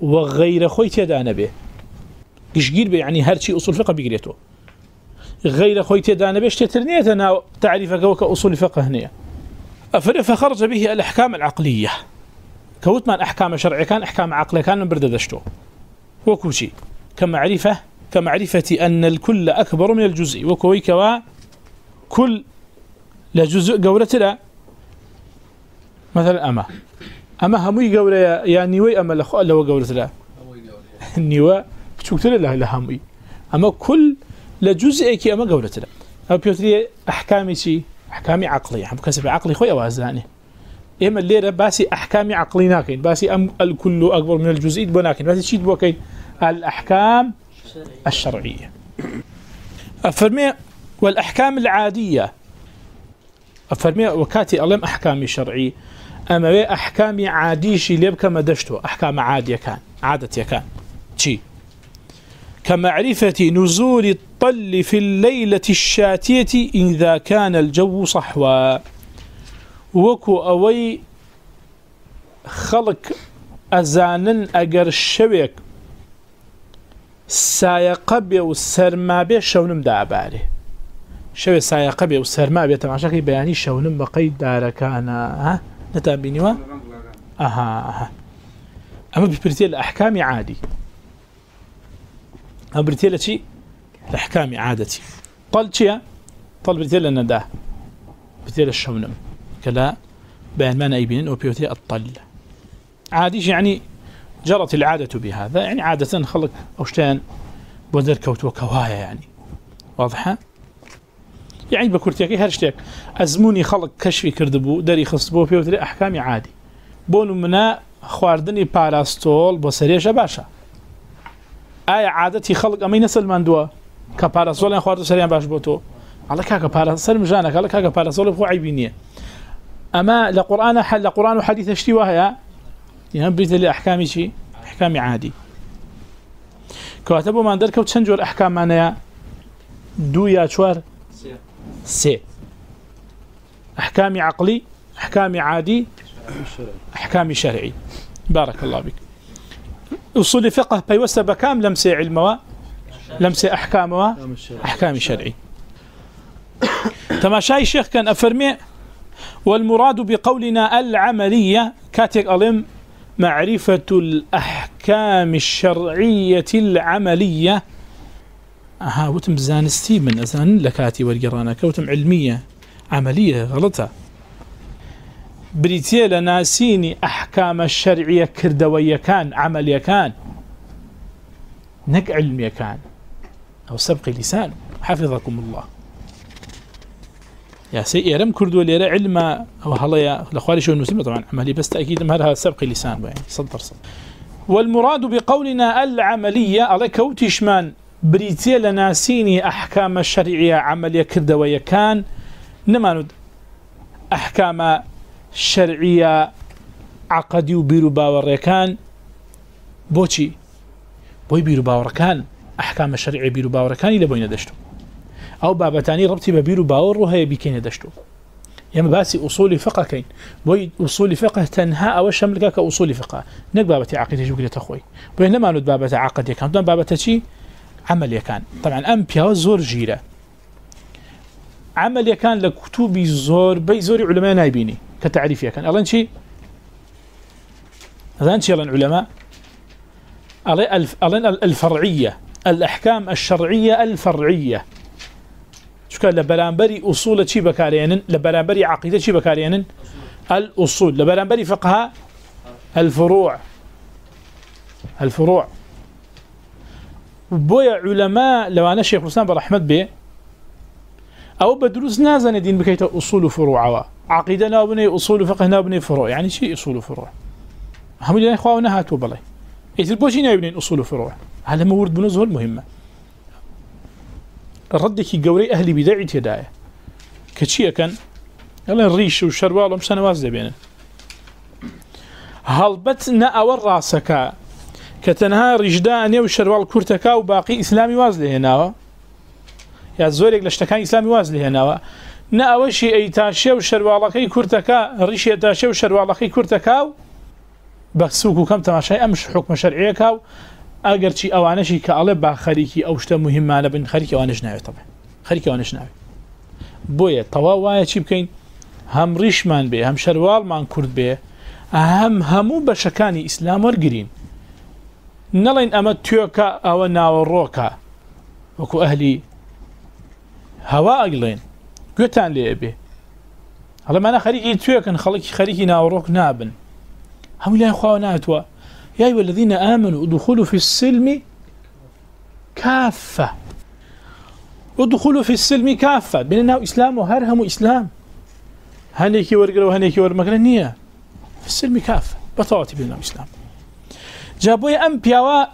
وغير خوي تيدانا به قشجير به يعني هرشي اصول فقه بقريته غير خوي تيدانا به اشتترنيتنا تعريفك وكاصول فقه هنا فخرج به الاحكام العقليه كوت من احكام شرعيه كان احكام عقليه كان من برددشتو وكوشي كمعرفه كمعرفه ان الكل اكبر من الجزء. وكوي كوا كل لجزء قولتنا مثلا اما اما همي قوله يعني وي اما لخو لو قولتنا نيوا تشوكتل له لهمي اما كل لجزء كي اما قولتنا او بيوتري احكامي شي احكام عقليه حب كسب عقلي خويا وازاني اما الليره باسي احكام عقلي كاين باسي ام الكل اكبر من الجزء بناكين باسي شي بوكاين الاحكام الشرعيه افرمي والاحكام العاديه افرمي وكاتي الم احكام شرعي اما بي احكام عادي شي ليب كما دشتو احكام عاديه كان عادتي كان شي كمعرفة نزول الطل في الليلة الشاتية إذا كان الجو صحوا وكو أوي خلق أزانن أجر الشبك سايقبي والسرمابي شونم داباري شوي سايقبي والسرمابي تماشاكي بياني شونم بقيد داركانا، ها؟ نتابيني، وا؟ أها أها. أما ببرتي الأحكام عادي. أبرتي لشي الأحكام عادتي. طل شيء طل برتي لنا ده برتي للشونم كلا بين ما نايبين وبيوتي الطل. عادي يعني جرت العادة بهذا. يعني عادة خلق أوشتان بودر كوت وكوايا يعني. واضحة؟ یعنی يعني بكرتيكي هرشتك أزموني خلق كشفي كردبو داري خصبو في بيوتي أحكام عادي بونو منا خواردني باراستول بسريش باشا آیا عادتی خلق امی نسل من دوا که پاراسول این خوارد سریان باش بوتو الله كاكا پاراسول مجانك الله كاكا پاراسول بخو عيبينيه اما لقرآن حل لقرآن وحديث اشتي وهي يعني بريد لأحكامي شي احكامي عادي كواتبو ما ندركو تشنجور احكام معناها دو يا شوار سي احكامي عقلي احكامي عادي احكامي شرعي. بارك الله بك اصول فقه بيوسى بكام لمسي علموا لمسي احكاموا احكام شرعي. تماشاي الشيخ كان افرمي والمراد بقولنا العمليه كاتك الم معرفه الاحكام الشرعيه العمليه ها وتم زانستي من ازان لكاتي والقرانا كوتم علميه عمليه غلطه بريتيه لناسيني أحكام الشرعية كردوية كان، عملية كان. نك علمية كان. أو سبق لسان. حفظكم الله. يا سي إيرم كردو ليرا علم أو هلا لأخوالي شو المسلمة طبعا عملي بس تأكيد مهرها سبق لسان يعني صدر صدر. والمراد بقولنا العملية على كوتشمان بريتيه لناسيني أحكام الشرعية عملية كردوية كان نماند أحكام شرعية عقدي وبيرو باوريكان بوشي بوي بيرو باوركان أحكام الشرعية بيرو باوركان إلى بوين دشتو أو بابتاني ربطي ببيرو باور وهي بيكين دشتو يما باسي أصول فقه كين بوي أصول فقه تنها أو الشمل كأصول فقه نك بابتي عقيدة جو قلت أخوي بوي نما ند بابتي عقد يكان دون بابتي شي عمل يكان طبعا أم بياو زور جيرة عمل يكان لكتوبي زور بي زوري علماء نايبيني كتعريف كان الله شيء هذا شيء العلماء الله الفرعيه الاحكام الشرعيه الفرعيه شو قال لبرانبري اصول شي بكارين لبرانبري عقيده شي بكارين الاصول لبرانبري فقه الفروع. الفروع. بويا علماء لو انا شيخ الاسلام برحمه به او بدروس نازن دين بكيت اصول فروع عقيده نابني اصول فقه نابني فروع. يعني شيء اصول فروع؟ هم اللي اخوانا هاتوا بلاي يتر بوشي نايبنين أصول فروع؟ على ما ورد بنوز هو المهمة ردك قوري أهلي بداعي تداية كتشيا كان يلا الريش والشروال ومشان وازده بينا هلبت نأور راسك كتنها رجداني والشروال كورتكا وباقي إسلامي وازله هنا يا زورك لشتكان إسلامي وازله هنا نأوشي أي تاشي والشروالكي كورتكا ريشي تاشي والشروالكي كورتكا بەسوک و کەم تەماشای ئەمش حکمە شەرعەکە و ئەگەر چی ئەوانەشی کە ئەڵێ با خەریکی ئەو شتە مهمانە بن، خەریکی ئەوانش ناوێتەوە خەریکی ئەوانش ناوێت بۆیە تەواو وایە چی بکەین؟ هەم ڕیشمان بێ، هەم شەروالمان کورد بێ هەم هەموو بەشەکانی ئیسلام وەرگین. نەڵین ئەمە توێکە ئەوە ناوەڕۆکە وەکو ئەهلی هەوا ئەگڵێن گوێتان لێ بێ هەڵەمانە خەریکی توێکن خەڵکی خەریکی ناوەڕۆک نابن. هم لا يخوانا أتوا يا أيها الذين آمنوا ادخلوا في السلم كافة ادخلوا في السلم كافة بيننا إسلام وهرهم إسلام هنيكي ورقل وهنيكي ورمقل النية في السلم كافة بطواتي بيننا إسلام جابوا يا أمبياوا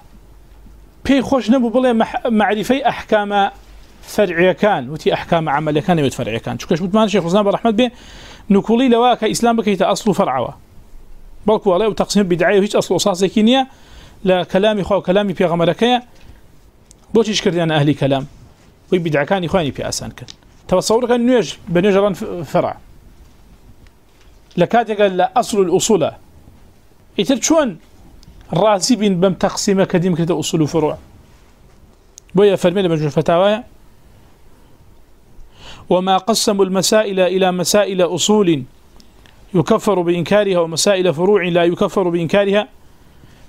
بي خوش نبو بلي معرفي أحكام فرعية كان وتي أحكام عملية كان يمت فرعية كان شو كش شيخ وزنان برحمة بي نقولي لواك إسلام بكيتا أصل فرعوا بلكو عليه وتقسيم بدعيه هيك اصل اساس كينيا لا كلامي خو كلامي في بوش يشكر انا اهلي كلام وي كان اخواني في اسان كان تصور كان نيج بنجران فرع لكاد قال لا اصل الاصول يتر شلون راسي بين بم تقسيم كديم كده اصول وفروع بويا فرمي مجموع فتاوى وما قسموا المسائل الى مسائل اصول يكفر بإنكارها ومسائل فروع لا يكفر بإنكارها.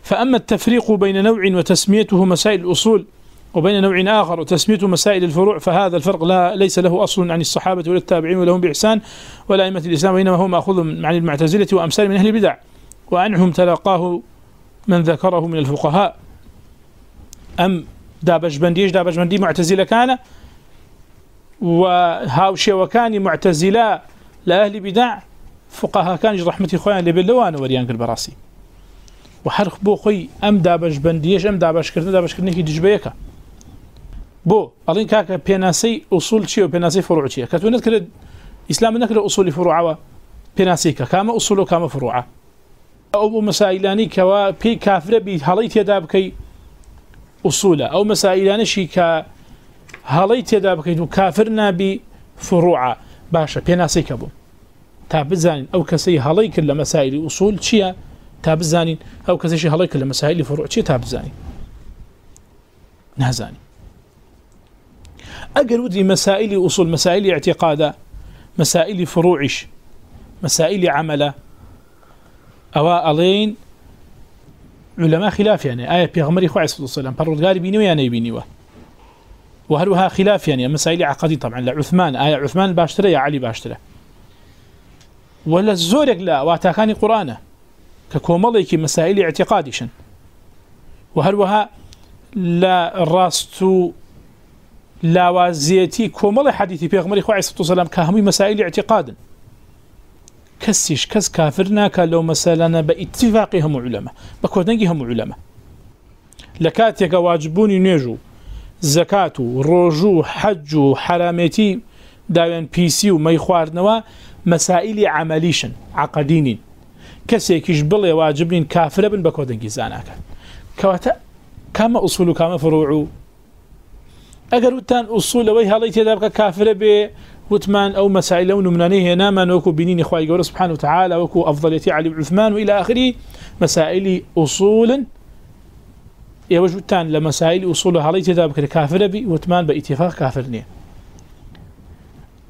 فأما التفريق بين نوع وتسميته مسائل الأصول وبين نوع آخر وتسميته مسائل الفروع، فهذا الفرق لا، ليس له أصل عن الصحابة ولا التابعين ولهم بإحسان، ولا أئمة الإسلام وإنما هو مأخوذ عن المعتزلة وأمثال من أهل البدع. وعنهم تلقاه من ذكره من الفقهاء أم دابش بنديش دابش بندي معتزلة كان وهاوشي وكان معتزلة لأهل بدع فقهاء كان جی رحمتي خويا اللي باللوان وريان قلب راسي وحرق بو خوي ام دابش بنديش ام دابش كرنا دابش كرنا كي دجبيكا بو الين كاكا بيناسي اصول شي وبيناسي فروع شي كتو نذكر اسلام نذكر اصول فروع بيناسي كما اصول وكما فروع او مسائلاني كوا بي كافر بي حليت يداب كي اصول او مسائلاني شي كا حليت يداب كي كافرنا بفروع باشا بيناسي كبو تا بزانين او كسي هلي كل مسائل اصول شيا تا بزانين او كسي هلي كل مسائل فروع شيا تا بزانين نهزاني اقل ودي مسائل اصول مسائل اعتقاد مسائل فروعش مسائل عمل او الين علماء خلاف يعني. آية بيغمري خواه صلى الله عليه وسلم بردقاري بيني ويا نيبيني وهلوها خلاف يعني. مسائل عقدي طبعا. لعثمان آية عثمان باشتري يا علي باشتري ولا زورك لا. واتاكاني قرآن ككوماليك مسائل اعتقادشا وهل وها لا راستو لا وازيتي كومالي حديثي بيغمري خواه عيسى السلام كهمي مسائل اعتقاد كسيش كس كافرنا كالو مسالنا باتفاقهم علماء بكودنجهم علماء لكاتيك واجبوني نيجو زكاة روجو حج حرامتي داوين بيسي ومي خواردنوا مسائل عمليشن عقدين كسيكيش بلي واجبين كافر بن بكودنجي زاناك كواتا كما اصول كما فروع اگر وتان اصول وي هلي تدابك كافر ب وتمان او مسائل او نمنانيه هنا، ما نوكو بنين اخوي قول سبحانه وتعالى، وكو افضليتي علي عثمان والى اخره مسائل اصول يوجدتان لمسائل اصول هلي تدابك كافر ب وتمان باتفاق كافرنيه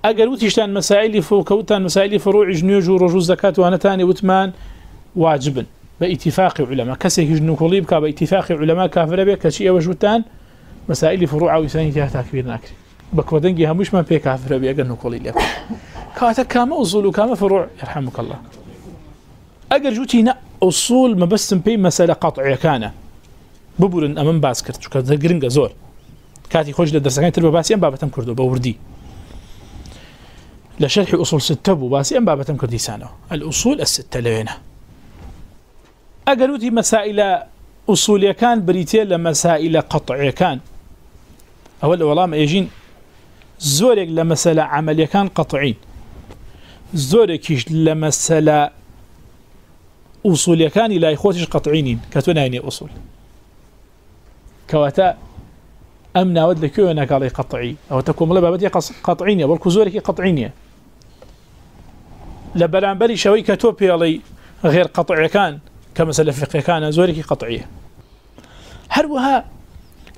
اگر وتشتان مسائل فوكوتان مسائل فروع جنيوج ورجو زكاه وانا ثاني وثمان واجبا باتفاق علماء. كسي جنو كليب كا باتفاق علماء كافر به كشي وجوتان مسائل فروع او ثاني فيها تكبير ناكر بكودنجي همش ما بي كافر به اگر نو كليب كاتا كما اصول كما فروع يرحمك الله اگر جوتينا اصول ما بس بي مساله قطعيه كان ببورن امام باسكرت شو كذا جرينجا زور كاتي خوش لدرسكان تربه باسيان بابتم كردو بوردي لشرح أصول ستة باسي أم بابة كرديسانه الأصول الستة لوينة أقلوا دي مسائل ئوسولیەکان بریتێ لە مەسائلە قەتعیەکان ئەوە لە وەڵام ئێژین زۆرێک لە مەسەلە عملیەکان قەتعین زۆرێکیش لە مەسەلە ئوسولیەکانی لای خۆتیش قەتعینین کە تۆ ناینێ ئوسول. کەواتە ئەم ناوت لەکوێ ناکاڵی قەتعی ئەوە کۆمەڵە بابەتی قەتعینە بەڵکو زۆرێکی قەتعینیە لە بەرامبەری شەوەی کە تۆ پێڵی غێر قەتعەکان کە مەسەلە فقیەکانە زۆرێکی قەتعیە هەروەها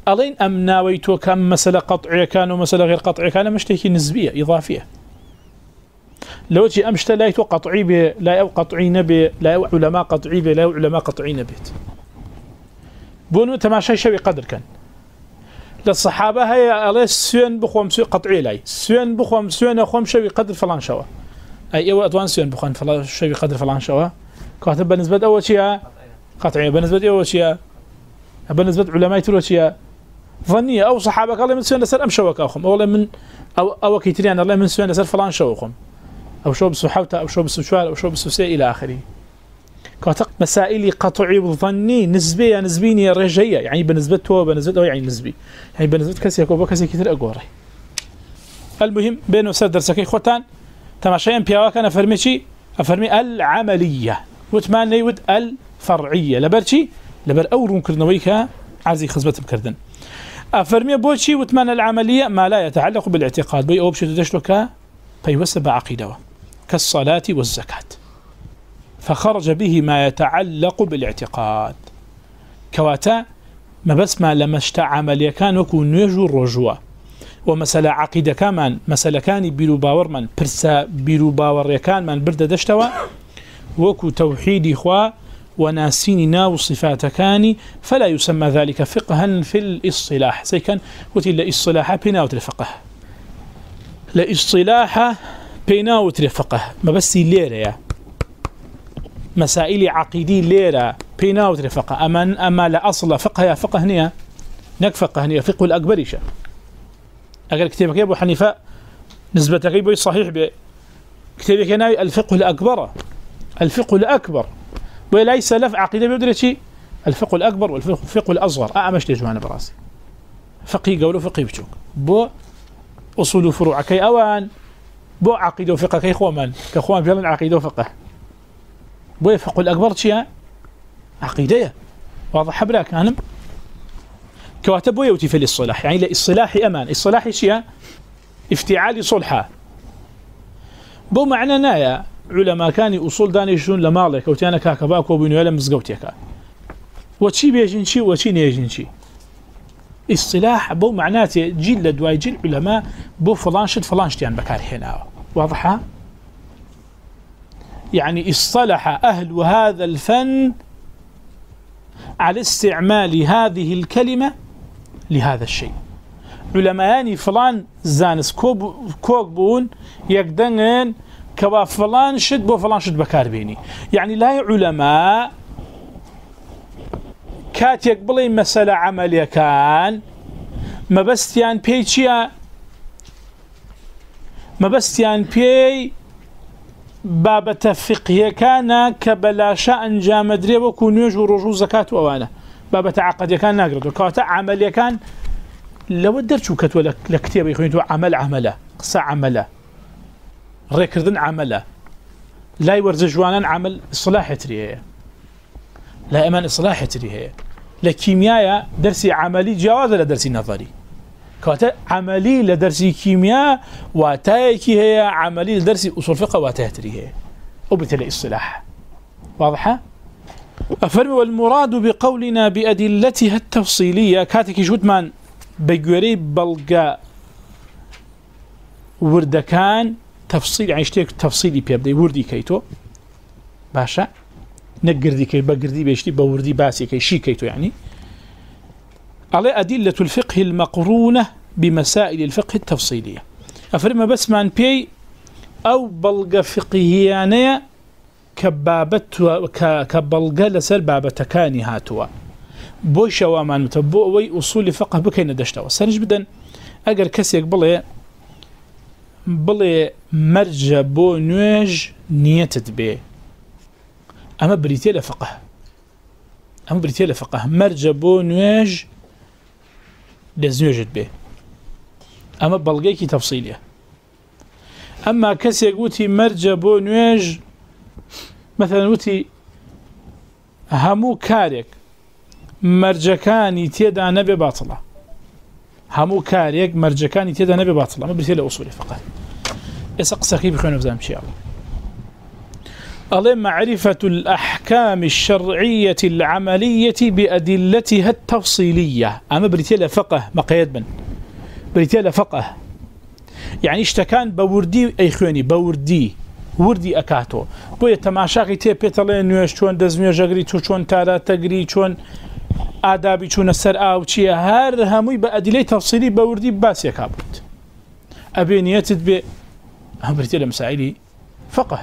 ئەڵین ئەم ناوەی تۆ کەم مەسەلە قەتعەکان و مەسەلە غێر قەتعەکانە مشتێکی نزبیە ئیضافیە لەوەی ئەم شتە لای تۆ قەتعی بێ لای ئەو قەتعی نەبێ لای ئەو علەما قەتعی بێ لای ئەو علەما قەتعی نەبێت بۆ نوێ تەماشای شەوی قەدرکەن لە سەحابە هەیە ئەڵێ سوێن بخۆم سوێ قەتعی لای سوێن بخۆم سوێنە خۆم شەوی قەدر فڵان شەوە ئەی ئێوە ئەتوان سوێن بخۆن شەوی قەدر فڵان شەوە کاتە بەنسبەت ئەوە چیە قەتعی بەنسبەت ئەوە چیە بەنسبەت علەمای چیە ظنیە ئەو سەحابەکە من سوێن لەسەر ئەم شەوەکە خۆم ئەوڵێ من ئەو ئەوە کەیتریان ئەڵێ من سوێن لەسەر فڵان شەوە خۆم أو شو بسحوتة أو شو بسشوال أو شو بسوسي إلى آخره. كاتق مسائل قطعي وظني نسبية، نسبيني رجية يعني بنسبة تو بنسبة يعني نسبي. يعني بنسبة كسي يكون بكسي كثير أقوري. المهم بينه سر درسكي خوتان تماشيا بيواك أنا فرمي شي؟ أفرمي العملية. وتمان نيود الفرعية. لبرشي لبر أورون كرنويك عزي خزبة بكردن أفرمي بوشي وتمان العملية ما لا يتعلق بالاعتقاد. بي أو بشي تدشلك؟ فيوسب بعقيدة كالصلاة والزكاة. فخرج به ما يتعلق بالاعتقاد. كواتا، ما بس ما لما اشتعمل يكان وكو نيجو الرجوع. ومسألة عقيدة كمان مسألة كان بيرو باور من، برسا بيرو باور يكان من برد دشتوا. وكو توحيد إخوة وناسين ناو صفات كاني فلا يسمى ذلك فقها في الإصلاح سيكن وتي الإصلاح بناوت الفقه لإصلاح بيناوت الفقه ما بس ليرة مسائل عقيدي ليرة بيناوت الفقه أما, أما لأصل فقه يا فقه هنيا. نك فقه هنيا. فقه الأكبر شا أقل كتابك يا أبو حنيفة نسبة غيبه صحيح بكتابك ناوي الفقه الأكبر. الفقه الأكبر. وليس لف عقيدة بيودر شيء الفقه الأكبر والفقه الأصغر. أعمش تجمعنا براسي. فقه قولوا فقه بشوك بو أصول فروع كي أوان، بو عقيدة وفقه كي خوان كخوان فعلا عقيدة وفقه. بو يفقه الأكبر شيء عقيدة. واضح براك، أنا؟ كواتب يوتي في الصلاح يعني للصلاح أمان. الصلاح شيء افتعال صلحة. بو معنى نايا علماء كان أصول دانيشون لمالك وتانا كاكباك وبينو يلم مزقوتيك وشي بيجين شي وشي نيجين شي اصطلاح بو معناته جيل لدواي جيل علماء بو فلان شد فلان شتيان بكار هنا يعني اصطلح أهل هذا الفن على استعمال هذه الكلمة لهذا الشيء علماء فلان زانس كوب كوكبون يقدنن كوا فلان شد بو فلان شد بكار بيني يعني یعنی لا علماء كاتيك بلي مسألة عملية كان ما بستيان بي چيا ما بستيان بي بابة فقهية كان كبلاشا أنجام دري وكو نيوج ورجو زكاة وانا بابة عقد كان ناقرد وكواتا عملية كان لو درتو كتو لكتيب يخوين عمل عمله قصة عمله ريكردن عمله لا يورز جوانا عمل إصلاح تريه لا إمان إصلاح تريه لكيمياء درسي عملي جواز لدرسي نظري كواتا عملي لدرسي كيمياء واتايكي هي عملي لدرسي أصول فقه واتايتري هي وبالتالي إصلاح واضحة؟ أفرمي والمراد بقولنا بأدلتها التفصيلية. كاتك جودمان بيقوري بلغا وردكان تفصيل يعني اشتيك تفصيلي بيبدي وردي كيتو باشا نقردي كي بقردي بيشتي بوردي باسي كي شي كيتو يعني على أدلة الفقه المقرونة بمسائل الفقه التفصيلية أفرما بس من بي أو بلغ فقهيانية كبابت كبلغ لسر بابتكاني هاتوا بو شوامان متبو وي أصول فقه بكين دشتوا سنج بدن أقر كسيك بلي بلي مرجع بو نوج نيتت بي أما بريتي لفقه ئەم بریتێ لە فقه. مەرجە بۆ نوێژ دەستنوێژت بێ. ئەمە بەڵگەیەکی تەفسیلیە. ئەمما کەسێک وتی مەرجە بۆ نوێژ مثلا وتی هەموو کارێک مەرجەکانی تێدا نەبێ باتڵە هەموو کارێک مەرجەکانی تێدا نەبێ باتڵ ئەمە بێت لە ئوسولی فقط ئێستا قسەقی بخوێنە بزانام چیاڵە ألي معرفة الأحكام الشرعية العملية بأدلتها التفصيلية. أما بريتيلا فقه مقيد من بريتيلا فقه. يعني اشتكان بوردي أي خواني بوردي وردي أكاتو بوية تماشاقي تي بيتالين نوش چون دزميو جغري تو چون تارا تقري چون آدابي چون سر آو چيه هر هموي بأدلي تفصيلي بوردي باسي كابوت أبينيتت بي هم بريتيلا مسائلي فقه.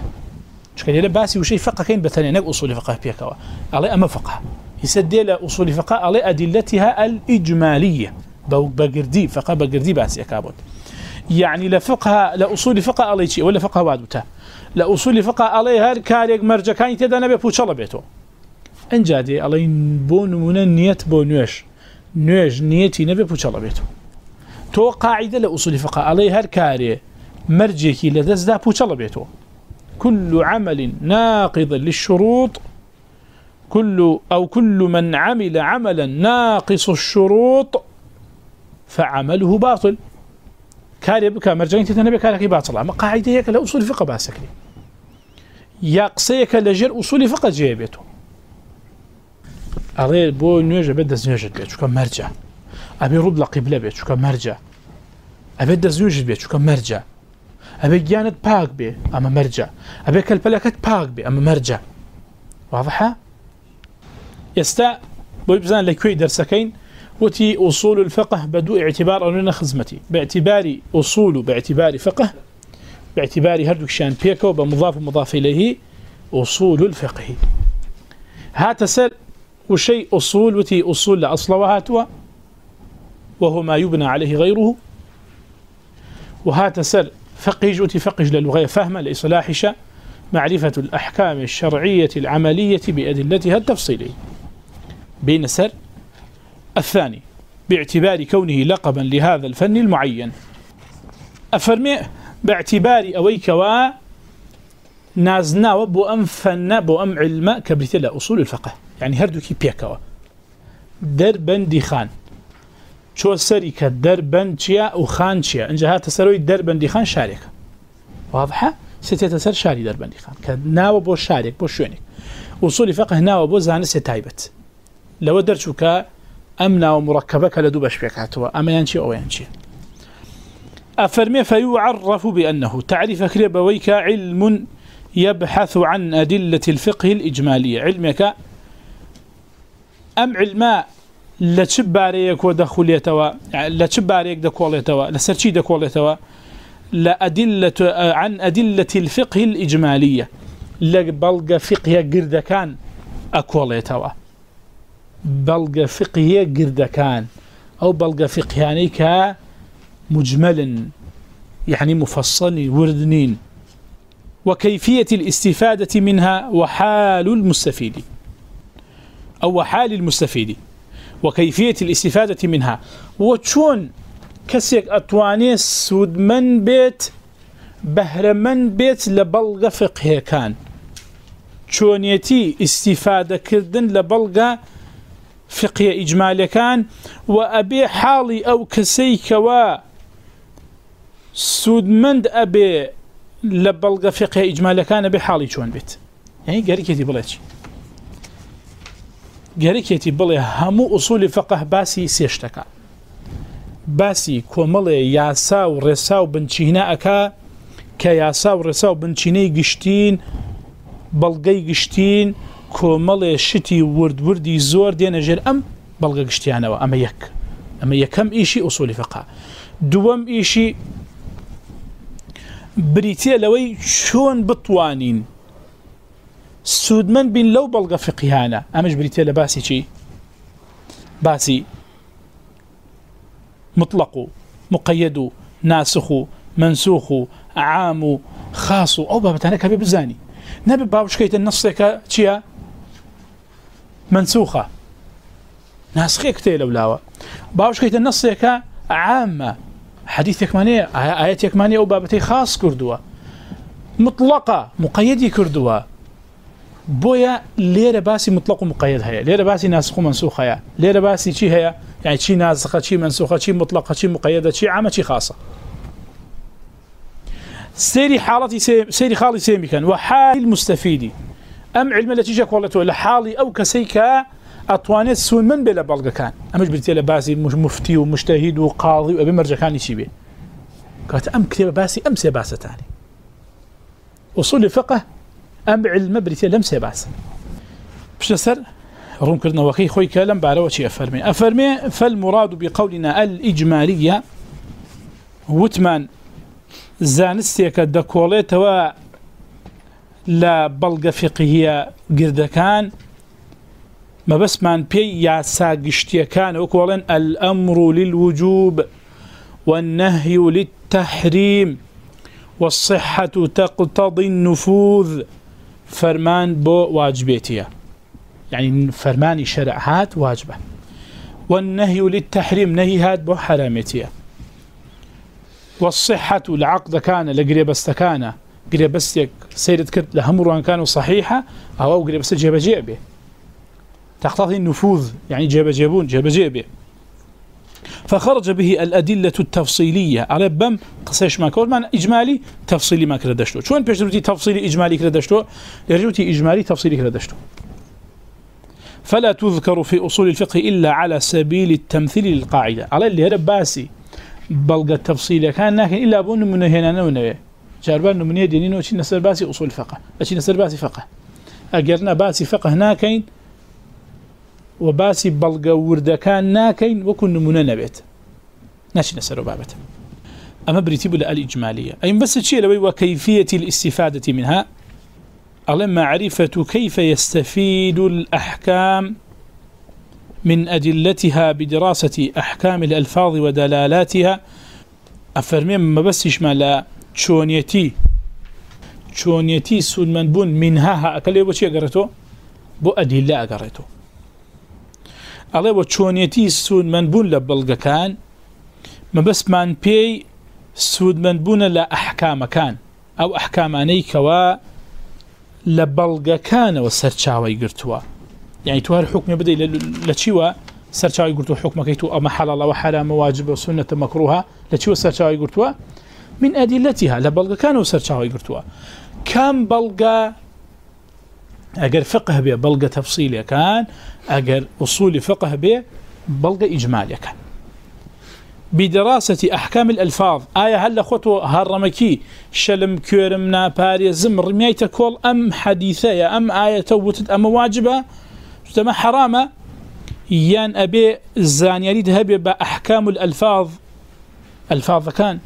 شكل باسي وشي فقه كاين بثاني نك اصول فقه بيكوا على اما فقه. يسد له اصول فقه على ادلتها الاجماليه بو بقردي فقه بقردي باسي كابوت يعني لفقه لاصول فقه على شيء ولا فقه وادوته لاصول فقه على هر كاريك مرجع كان تدا نبي بوشلا بيتو ان جادي على بون من نيت بونوش نوش نيتي نبي بوشلا بيتو تو قاعده لاصول فقه على هر كاري مرجكي لدزدا بوشلا بيتو كل عمل ناقض للشروط كل أو كل من عمل عملا ناقص الشروط فعمله باطل كاري بك مرجعين تتنبي كاري باطل أما قاعدة هيك لأصول فقه باسك لي يقصيك لجر أصول فقه جيبته أغير بو نيوجة بدأ نيوجة بيت شو كان مرجع أبي رد لقبلة بيت شو كان مرجع أبي بدأ نيوجة بيت شو كان مرجع أبي جانت باق بي أما مرجع أبي كالبلكت باق بي أما مرجع واضحة؟ يستا بيبزان لكوي درسكين وتي أصول الفقه بدو اعتبار أننا خزمتي باعتبار أصول باعتبار فقه باعتبار هردوك شان بيكو بمضاف مضاف إليه أصول الفقه هات سر وشيء أصول وتي أصول لأصل وهاتوا، وهو ما يبنى عليه غيره. وهات سر، فقج وتفقج للغاية فهما لإصلاحش معرفة الأحكام الشرعية العملية بأدلتها التفصيلية. بين سر، الثاني، باعتبار كونه لقبا لهذا الفن المعين. أفرمي، باعتبار أويك و نازنا وبو أم فن، بو أم علم كبرت أصول الفقه. یعنی يعني هردو كي بيكوا دربا ديخان شو سري كدر كدربن تشيا وخان تشيا ان جهات سروي دربن دي خان شارك واضحه ستة سر شاري دربن دي خان. كناو بو شارك بو شونك وصول فقه ناو بو زانس تايبت لو در درشوكا امنا ومركبك لدو بشبك هاتوا اما ينشي او ينشي افرمي فيعرف بانه تعرف كريبويك علم يبحث عن ادله الفقه الاجماليه علمك ام علماء لچ بارەیەک وە دەخولێتەوە لە چ بارێک دەکۆڵێتەوە لە سەرچی دەکۆڵێتەوە لە ئەدلة عن أدلة الفقه الإجمالية. لە بەڵگە فقهە گردەکان ئەکۆڵێتەوە بەڵگە فقهە گردەکان ئەو بەڵگە فقهیانەی کە مجمل، يعني مفصل، وردنين. وكيفية الاستفادة منها وحال المستفيد أو حال المستفيد وكيفية الاستفادة منها. وشون كسيك أتواني سود من بيت بهر من بيت لبلغ فقه كان شونيتي استفادة كردن لبلغ فقه إجمالي كان وأبي حالي أو كسيك و سود مند أبي لبلغ فقه إجمالي كان أبي حالي شون بيت يعني قاري كتي بلاتي گەرەکێتی بڵێ هەموو ئوسولی فقه باسی سێشتەکە. باسی کۆمەڵێ یاسا و ڕێسا و بنچینە ئەکا کە یاسا و ڕێسا و بنچینەی گشتین، بەڵگەی گشتین، کۆمەڵێ شتی وردوردی زۆر دێنە ژێر ئەم بەڵگە گشتیانەوە، ئەمە یەک. ئەمە یەکەم ئیشی ئوسولی فقه. دووەم ئیشی بریتێ لەوەی چۆن بتوانین سودمن بين لو بلغ فقهانا امش بريتي لباسي شي باسي مطلق مقيد ناسخ منسوخ عام خاص او بابتانا كبي بزاني نبي بابش كيت النص كا تشيا منسوخه ناسخێک تێ لە ولاوە باوشکەیتە نەسێکە عامە. حەدیثێکمانەیە ئاەتێکمانی ئەو بابەتی خاص کردووە. مطلقە مقەدی کردووە. بۆیە لێرە باسی مطلق و مقید هەیە. لێرە باسی ناسخ و منسوخ هەیە. لێرە باسی چی هەیە؟ یعنی چی نازخە چی منسوخە، چی مطلقە، چی مقیدە، چی عامە، چی خاصە. سيري حالتي سيري خالي سيمي كان وحال المستفيدي ام علم التي جاك والله لحالي او كسيكا اتوانيت سون من بلا بلغ كان امش بلتي باسي مش مفتي ومجتهد وقاضي وابي مرجع كان يشي قالت ام كتب باسي ام سي باسه ثاني اصول الفقه ام علم بلتي لم سي باسه باش نسر روم كرنا وخي خوي كلام بعد وشي افرمي افرمي فالمراد بقولنا الاجماليه وتمان زانستێکە دەکۆڵێتەوە لە بەڵگە فقهیە گردەکان مەبەسمان پێی یاساگشتیەکان وەکۆڵێن الأمر للوجوب والنهي للتحريم والصحة تقتضي النفوذ فرمان بو واجبيتيا يعني یعنی فرمان شرعات واجبة والنهي للتحريم، نهي نهيهات بو حراميتيا والصحة العقد كان لقريب لقريبست كان. قريبستك سيرت كرت لهمروان كانوا صحيحة، أو قريبست جيب جيبه تقتضي النفوذ، يعني جيب جيبون جيب جيبه فخرج به الأدلة التفصيلية. على بم قصيش ما كود معنى إجمالي تفصيلي ما كردشتو شون بيشتروتي تفصيلي إجمالي كردشتو لرجوتي إجمالي تفصيلي كردشتو فلا تذكر في أصول الفقه إلا على سبيل التمثيل للقاعدة. على اللي هرب باسي بلغة تفصيلة كان لكن إلا بون نمونه هنا نمونه جاربان نمونه دينينو، چي نسر باسي أصول فقه أشي نسر باسي فقه. أقرنا باسي فقه ناكين وباسي بلغة ورد كان ناكين وكن نمونه نبيت ناشي نسر بابت أما بريتب الإجمالية أي بس الشيء لوي وكيفية الاستفادة منها؟ أعلم معرفة كيف يستفيد الأحكام من أدلتها بدراسة أحكام الألفاظ ودلالاتها أفرمي ما بس يشمل شونيتي شونيتي سون من بون منها أكل يبو شيء أقرأتو بو أدلة أقرأتو الله يبو شونيتي سون من بون لبلغ كان، ما بس من بي سود من بون لأحكام كان. أو أحكام أنيك و لبلغ كان وسرچاوي قرتوا. يعني تو هر حكم بدا لتشيوا سرچاوي قرتوا حكم كيتو اما حلال وحرام واجب وسنه مكروهه لتشيوا سرچاوي قرتوا. من ادلتها لبلغ كانوا سرچاوي اگر فقه به بلغ تفصيلي كان اگر اصول فقه به بلغ اجمالي كان. بدراسة أحكام الألفاظ، آية هل خطوة هرمكي، شلم، كورم، ناباري، زمر ميتا كول، أم حديثة أم آية توتت، أم واجبة تما حرامة. يان أبي الزانياري ذهبي بأحكام الألفاظ الفاظ كان.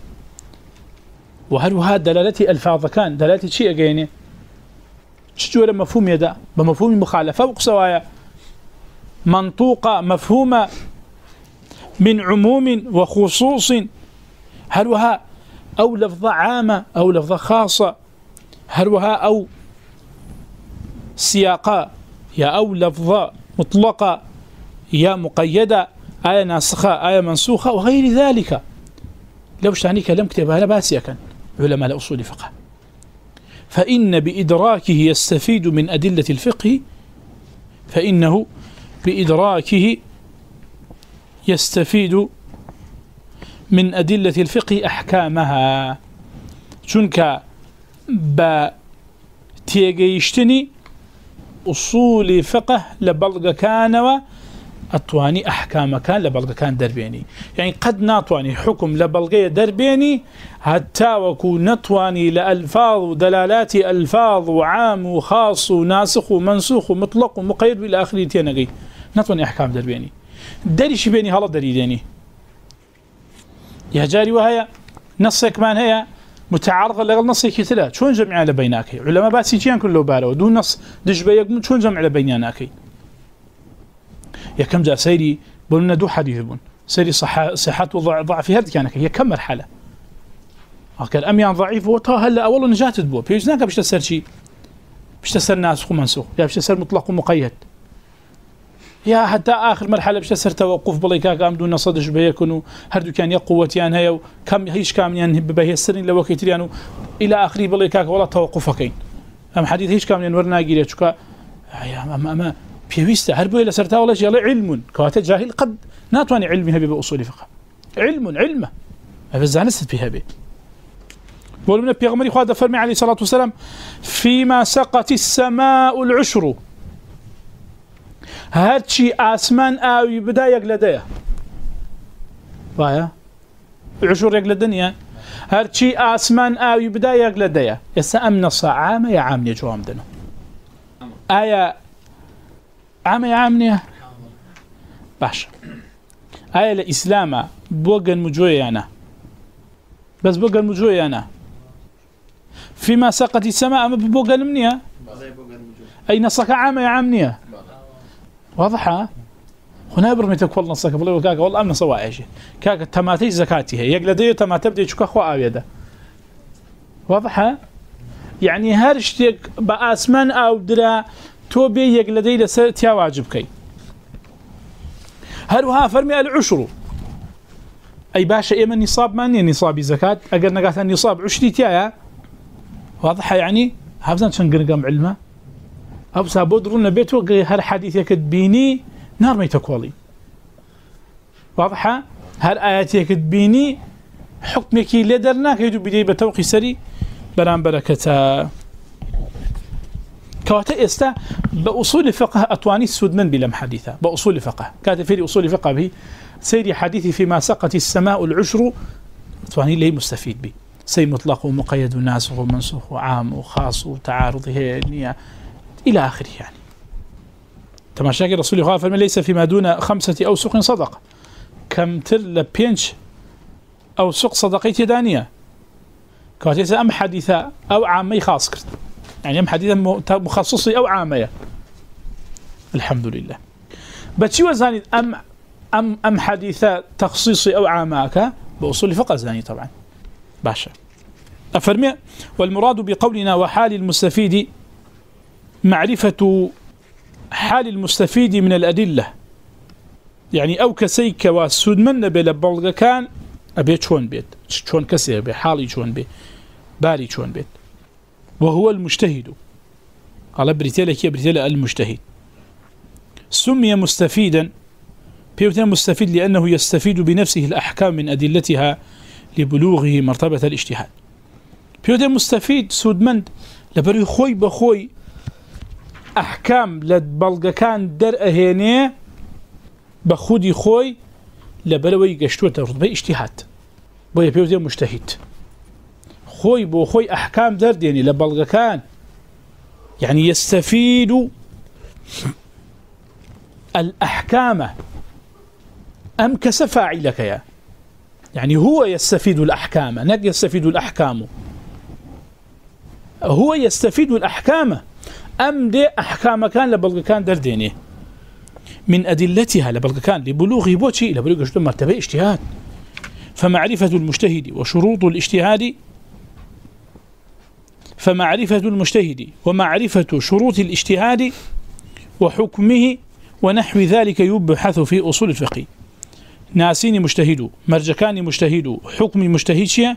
وهل هذا دلالتي الفاظ كان؟ دلالتي شيء أجيني شجورة مفهوم يدا بمفهوم مخالفة وقصوايا منطوقة مفهومة من عموم وخصوص. هل وها أو لفظة عامة أو لفظة خاصة هل وها أو سياقة يا أو لفظة مطلقة يا مقيدة آية ناسخة، آية منسوخة، وغير ذلك. لو شتعني لم كتبها لباسيا كان. علماء الأصول فقه. فإن بإدراكه يستفيد من أدلة الفقه فإنه بإدراكه يستفيد من أدلة الفقه أحكامها شنك بتيجيشتني أصول فقه لبلغ كانوا كان أتواني أحكام كان لبلغ كان دربيني. يعني قد ناتواني حكم لبلغية دربيني، حتى وكو نتواني لألفاظ ودلالات ألفاظ وعام وخاص وناسخ ومنسوخ ومطلق ومقيد إلى آخره تينغي نتواني أحكام دربيني. داري شبيني هلا داري ديني. يا جاري وهي نصك مان هي متعارضه لغل نصي كثيرا شلون جمع على بيناك علماء باسي جيان كله بالو دون نص، دش بيك شلون جمع على بيناك يا كم جاء؟ سيري بقولنا دو حديث بون سيري صح صحه وضعف هذه كانك هي كم مرحله قال اميان ضعيف. وطا هلا اول نجاه تبو بيجناك باش تسر شيء باش تسر ناس ومنسوخ. يا باش تسر مطلق ومقيد. يا حتى آخر مرحلة بش سر توقف. بلي كاك أم دون صدش بيكونوا هردو كان يقوة يعني كم هيش كام يعني بهي السرين لو كيتريانو إلى آخره بلي كاك ولا توقفكين أم حديث هيش كام ورنا جيري تشكا يا ما ما بيويست هربو إلى سرتا ولا شيء علم كوات جاهل قد ناتواني علمها بأصول فقه. علم علمه أفزانست بها به ولمن بيغمري خواد فرمي عليه الصلاة والسلام، فيما سقط السماء العشر. هاتشي آسمان آوي بدا يقلدية وايا؟ عشر يقلدنيا هاتشي آسمان آوي بدا يقلدية يسا أمن صعامة يا عامني جو عمدنا آية عامة يا عامني باشا آية الإسلام بوغن مجوية أنا بس بوغن مجوية أنا فيما سقط السماء أما بوغن منيها أي نصك عامة يا عامنية واضحة هنا برمي تكفل نصك بلا وكاك والله أمنا سوا عيشي كاك تماتي زكاتي هي يقل ديو تماتي بدي يشوك أخوة آوية واضحة يعني هرشتك بأسمان أو درا تو بي يقل ديو تيا واجب كي هروها فرمي العشر أي باشا إيما نصاب ماني نصابي زكاة أقر نقاط النصاب عشري تيايا واضحة يعني هابزان شنقرقم علمه أبسا بدرون بيتو هر حديث يكتبيني نار ما واضحة هر آيات يكتبيني حكمك لدرنا كيدو بدي بتوقي سري بران بركة كواتا استا بأصول فقه أطواني السودمن بلم حديثة. بأصول فقه كانت في أصول فقه به سيري حديثي فيما سقط السماء العشر. أطواني اللي مستفيد به سي مطلق ومقيد وناسخ ومنسوخ وعام وخاص وتعارض هي النية إلى آخره يعني. تماشاك رسول الله فرمى ليس فيما دون خمسة أو سوق صدق. كم تر بينش أو سوق صدقية دانية كواتيس أم حديثة أو عامي خاص كرت. يعني أم حديثة مخصصي أو عامية. الحمد لله بتشي وزاني أم أم أم حديثة تخصيصي أو عاماك؟ بأصول فقه زاني طبعا. باشا. أفرمي والمراد بقولنا وحال المستفيد معرفة حال المستفيد من الأدلة. يعني أو كسيك واسود من بلا بلغ كان أبي شون بيت. شون كسي أبي، حالي شون بيت. بالي شون بيت. وهو المجتهد. قال بريتيلا كي بريتيلا المجتهد. سمي مستفيدا بيوتين مستفيد لأنه يستفيد بنفسه الأحكام من أدلتها لبلوغه مرتبة الاجتهاد. بيوتين مستفيد سود من لبري خوي بخوي أحكام احکام لبلغکان در اهینه بخودی خوی لبلوی گشتو ترتبه اجتهاد بو يبيوزي مجتهد. خوي بو خوي احكام درد يعني لبلغكان يعني يستفيد الاحكام ام كسفاعلك يا؟ يعني هو يستفيد الاحكام نك يستفيد الاحكام هو يستفيد الاحكام ام دي احكام كان لبلغ كان دردينه من ادلتها لبلغ كان لبلوغ بوشي لبلوغ شتم مرتبه اجتهاد. فمعرفه المجتهد وشروط الاجتهاد فمعرفه المجتهد ومعرفه شروط الاجتهاد وحكمه ونحو ذلك يبحث في اصول الفقه. ناسين مجتهد، مرجكان مجتهد، حكم مجتهد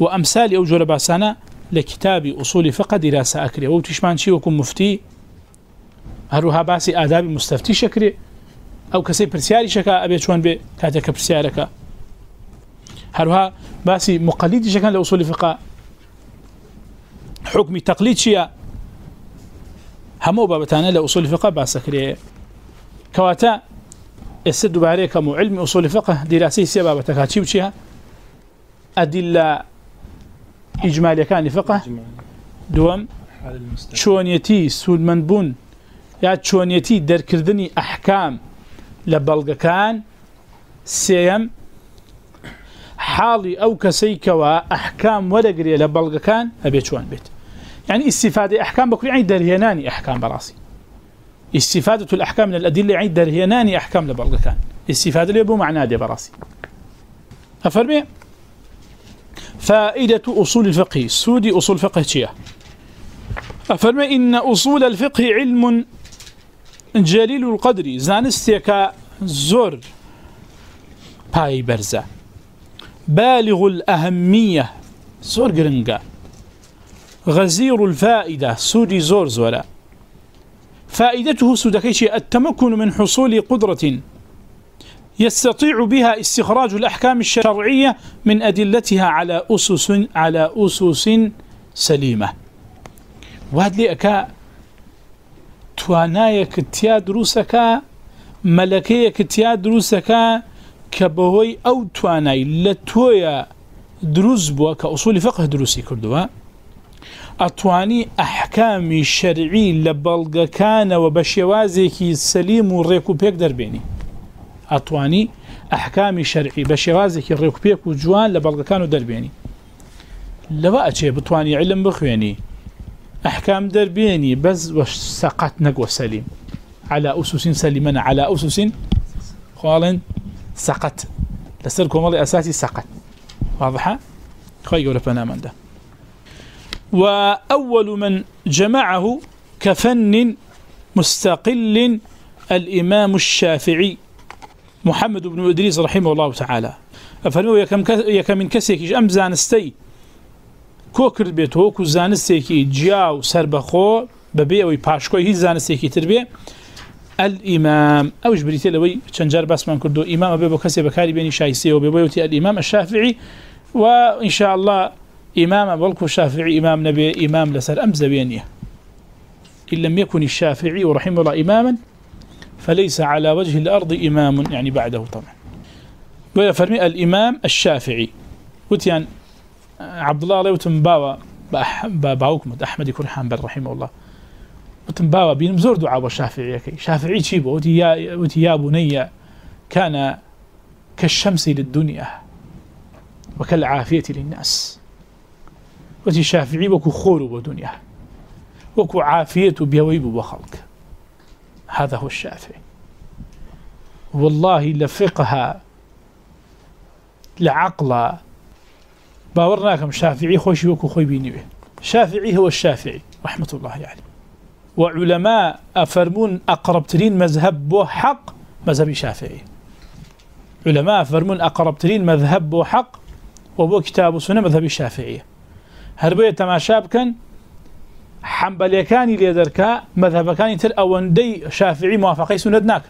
وامثال اوجر باسانا لكتاب أصول فقه دراسة أكري. أو تشمان شي وكم مفتي، هروها باسي آداب مستفتي شكري. أو كسي برسياري شكا، أبي شوان بي كاتك برسيارك هروها باسي مقلد شكا لأصول فقه حكم تقليد شيا همو بابتانا لأصول فقه باسكري كواتا السد باريك مو علم أصول فقه دراسي سيا سيبا بتكاتشي وشيها أدلة إجمالي كان فقه دوم شونيتي سود منبون يا شونيتي در كردني أحكام لبلغ كان سيم حالي أو كسيكوا أحكام ورقري لبلغ كان أبي شوان بيت يعني استفادة أحكام بكري، يعني درهيناني أحكام براسي. استفادة الأحكام من الأدلة، يعني درهيناني أحكام لبلغ كان. استفادة ليبو معناه دي براسي. أفرمي؟ فائدة أصول الفقه. سودي أصول فقه تشيه أفرمي؟ إن أصول الفقه علم جليل القدر. زانستيكا زور. باي برزا بالغ الأهمية. زور قرنقا غزير الفائدة سودي زور زورا. فائدته سودكيشي التمكن من حصول قدرة يستطيع بها استخراج الأحكام الشرعية من أدلتها على أسس على أسس سليمة وهذا لي أكا توانايا كتيا دروسكا ملكيا كتيا دروسكا كبهوي أو تواناي لتويا دروس بوا كأصول فقه دروسي كردوا ئەتوانی ئەحکامی شەرعی لە بەڵگەکانەوە أتواني أحكام شرعي لبلغ كان وبشوازيكي سليم وريكو بيك دربيني أتواني أحكام شرعي بشوازيكي ريكو بيك وجوان لبلغ كانوا دربيني لوا أتشي بتواني علم بخويني أحكام دربيني بس وسقط نقوى سليم على أسس سليمنا على أسس قالن سقط لسركم والله أساسي سقط واضحة خير يقول فنا من ده وأول من جمعه كفن مستقل الإمام الشافعي. محمد بن إدريس رحمه الله تعالى. أفرموا يكم من كسيك أم زانستي؟ كوكر بيت وكو زانستيكي جياو سربخو ببي أوي باشكوي هي زانستيكي تربية الإمام أوش بريتي لوي چنجار بس من كردو، إمام أبي بكسي بكاري بيني شايسي وبيبوتي الإمام الشافعي. وإن شاء الله إمام بلكو الشافعي إمام نبي، إمام لسر أمز بينيه إن لم يكن الشافعي ورحمه الله إماما، فليس على وجه الأرض إمام، يعني بعده طبعا. ويفرمي الإمام الشافعي. وتيان عبد الله عليه وتنباوى باوكم أحمد يكون حنبل رحمه الله. وتنباوى بين مزور دعاء الشافعي. شافعي تشيبه وتي يا بني، كان كالشمس للدنيا وكالعافية للناس. وتي شافعي وكو خور ودنيا وكو عافية بيويب وخلق هذا هو الشافعي. والله لفقها لعقل. باورناكم شافعي خوشي وكو خوي بينيوه. شافعي هو الشافعي، رحمة الله يعني وعلماء أفرمون أقرب ترين مذهب بو حق مذهب شافعي. علماء أفرمون أقرب ترين مذهب بو حق، وبو كتاب سنة مذهب الشافعي هربية تماشاب كان حنبليكاني ليدركا مذهب كان تر أون دي شافعي موافقي سندناك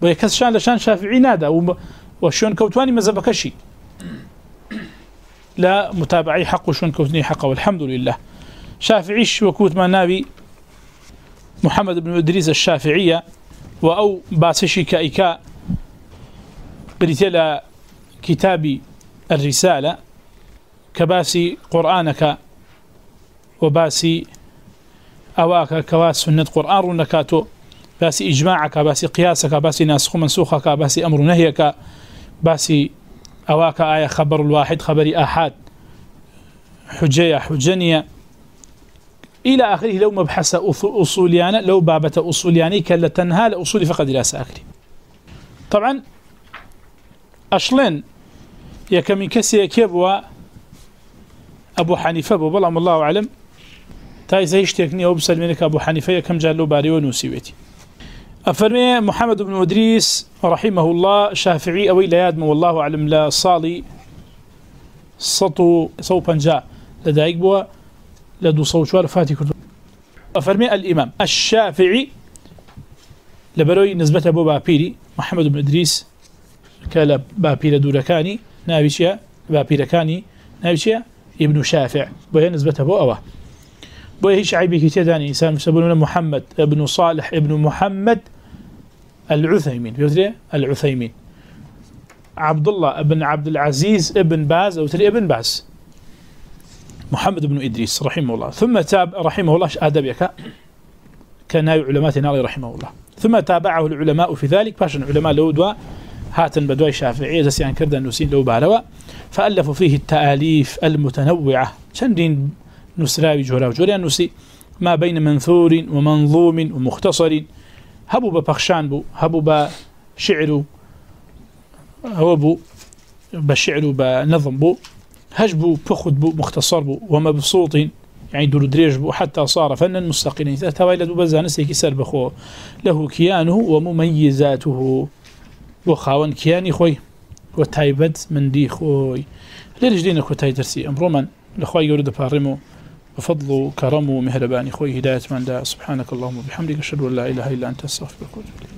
ويكس شان لشان شافعي نادا وشون كوتواني مذهب كشي لا متابعي حق و وشون كوتني حق والحمد لله شافعي وكوت ما نابي محمد بن إدريس الشافعية وأو باسشي كأيكا بريتلا كتاب الرسالة. كباسي قرآنك وباسي أواك كواس سنة قرآن رنكاتو باسي إجماعك باسي قياسك باسي ناسخ منسوخك باسي أمر نهيك باسي أواك آية خبر الواحد خبر آحاد حجية حجنية إلى آخره لو مبحث أصوليانا لو بابة أصولياني كلا تنهى لأصول فقد لا سأكري طبعا أشلين يكمن كسي يكيبوا أبو حنيفة ببالله الله أعلم تاي زيش تكني أو بسلمينك أبو حنيفة كم جالو باري ونوسيويتي أفرمي محمد بن مدريس رحمه الله شافعي أوي ليادم والله أعلم لا صالي سطو صوبا جاء لدايق بوا لدو صوشوار فاتي كردو أفرمي الإمام الشافعي لبروي نسبة أبو بابيري محمد بن مدريس كلا بابير دوركاني نابشيا بابيركاني نابشيا ابن شافع. بهي نسبة أبو أوه بهي شعيبي كتداني إنسان يسمونه محمد ابن صالح ابن محمد العثيمين بيوتري العثيمين عبد الله ابن عبد العزيز ابن باز أو تري ابن باز. محمد بن إدريس رحمه الله. ثم تاب رحمه الله أدب كان علماء نار رحمه الله. ثم تابعه العلماء في ذلك باشا علماء لودوا هاتن بدوي شافعية زسيان كردا نسين لو باروا فألفوا فيه التآليف المتنوعة. شندين نسراوي جورا وجورا نسي ما بين منثور ومنظوم ومختصر. هبو ببخشان بو، هبو بشعر هو بو بشعر بنظم بو. هجبو بخد بو، مختصر بو، ومبسوط يعني دور دريج بو، حتى صار فنا مستقلا. توالى دو بزان سيكي سر بخو. له كيانه ومميزاته. وخاون كياني خوي. وتايبت من دي خوي لرجلين كو تاي درسي امرو من لخوي يورد بارمو بفضل كرم ومهربان خوي هدايه من دا سبحانك اللهم وبحمدك اشهد ان لا اله الا انت استغفرك واتوب اليك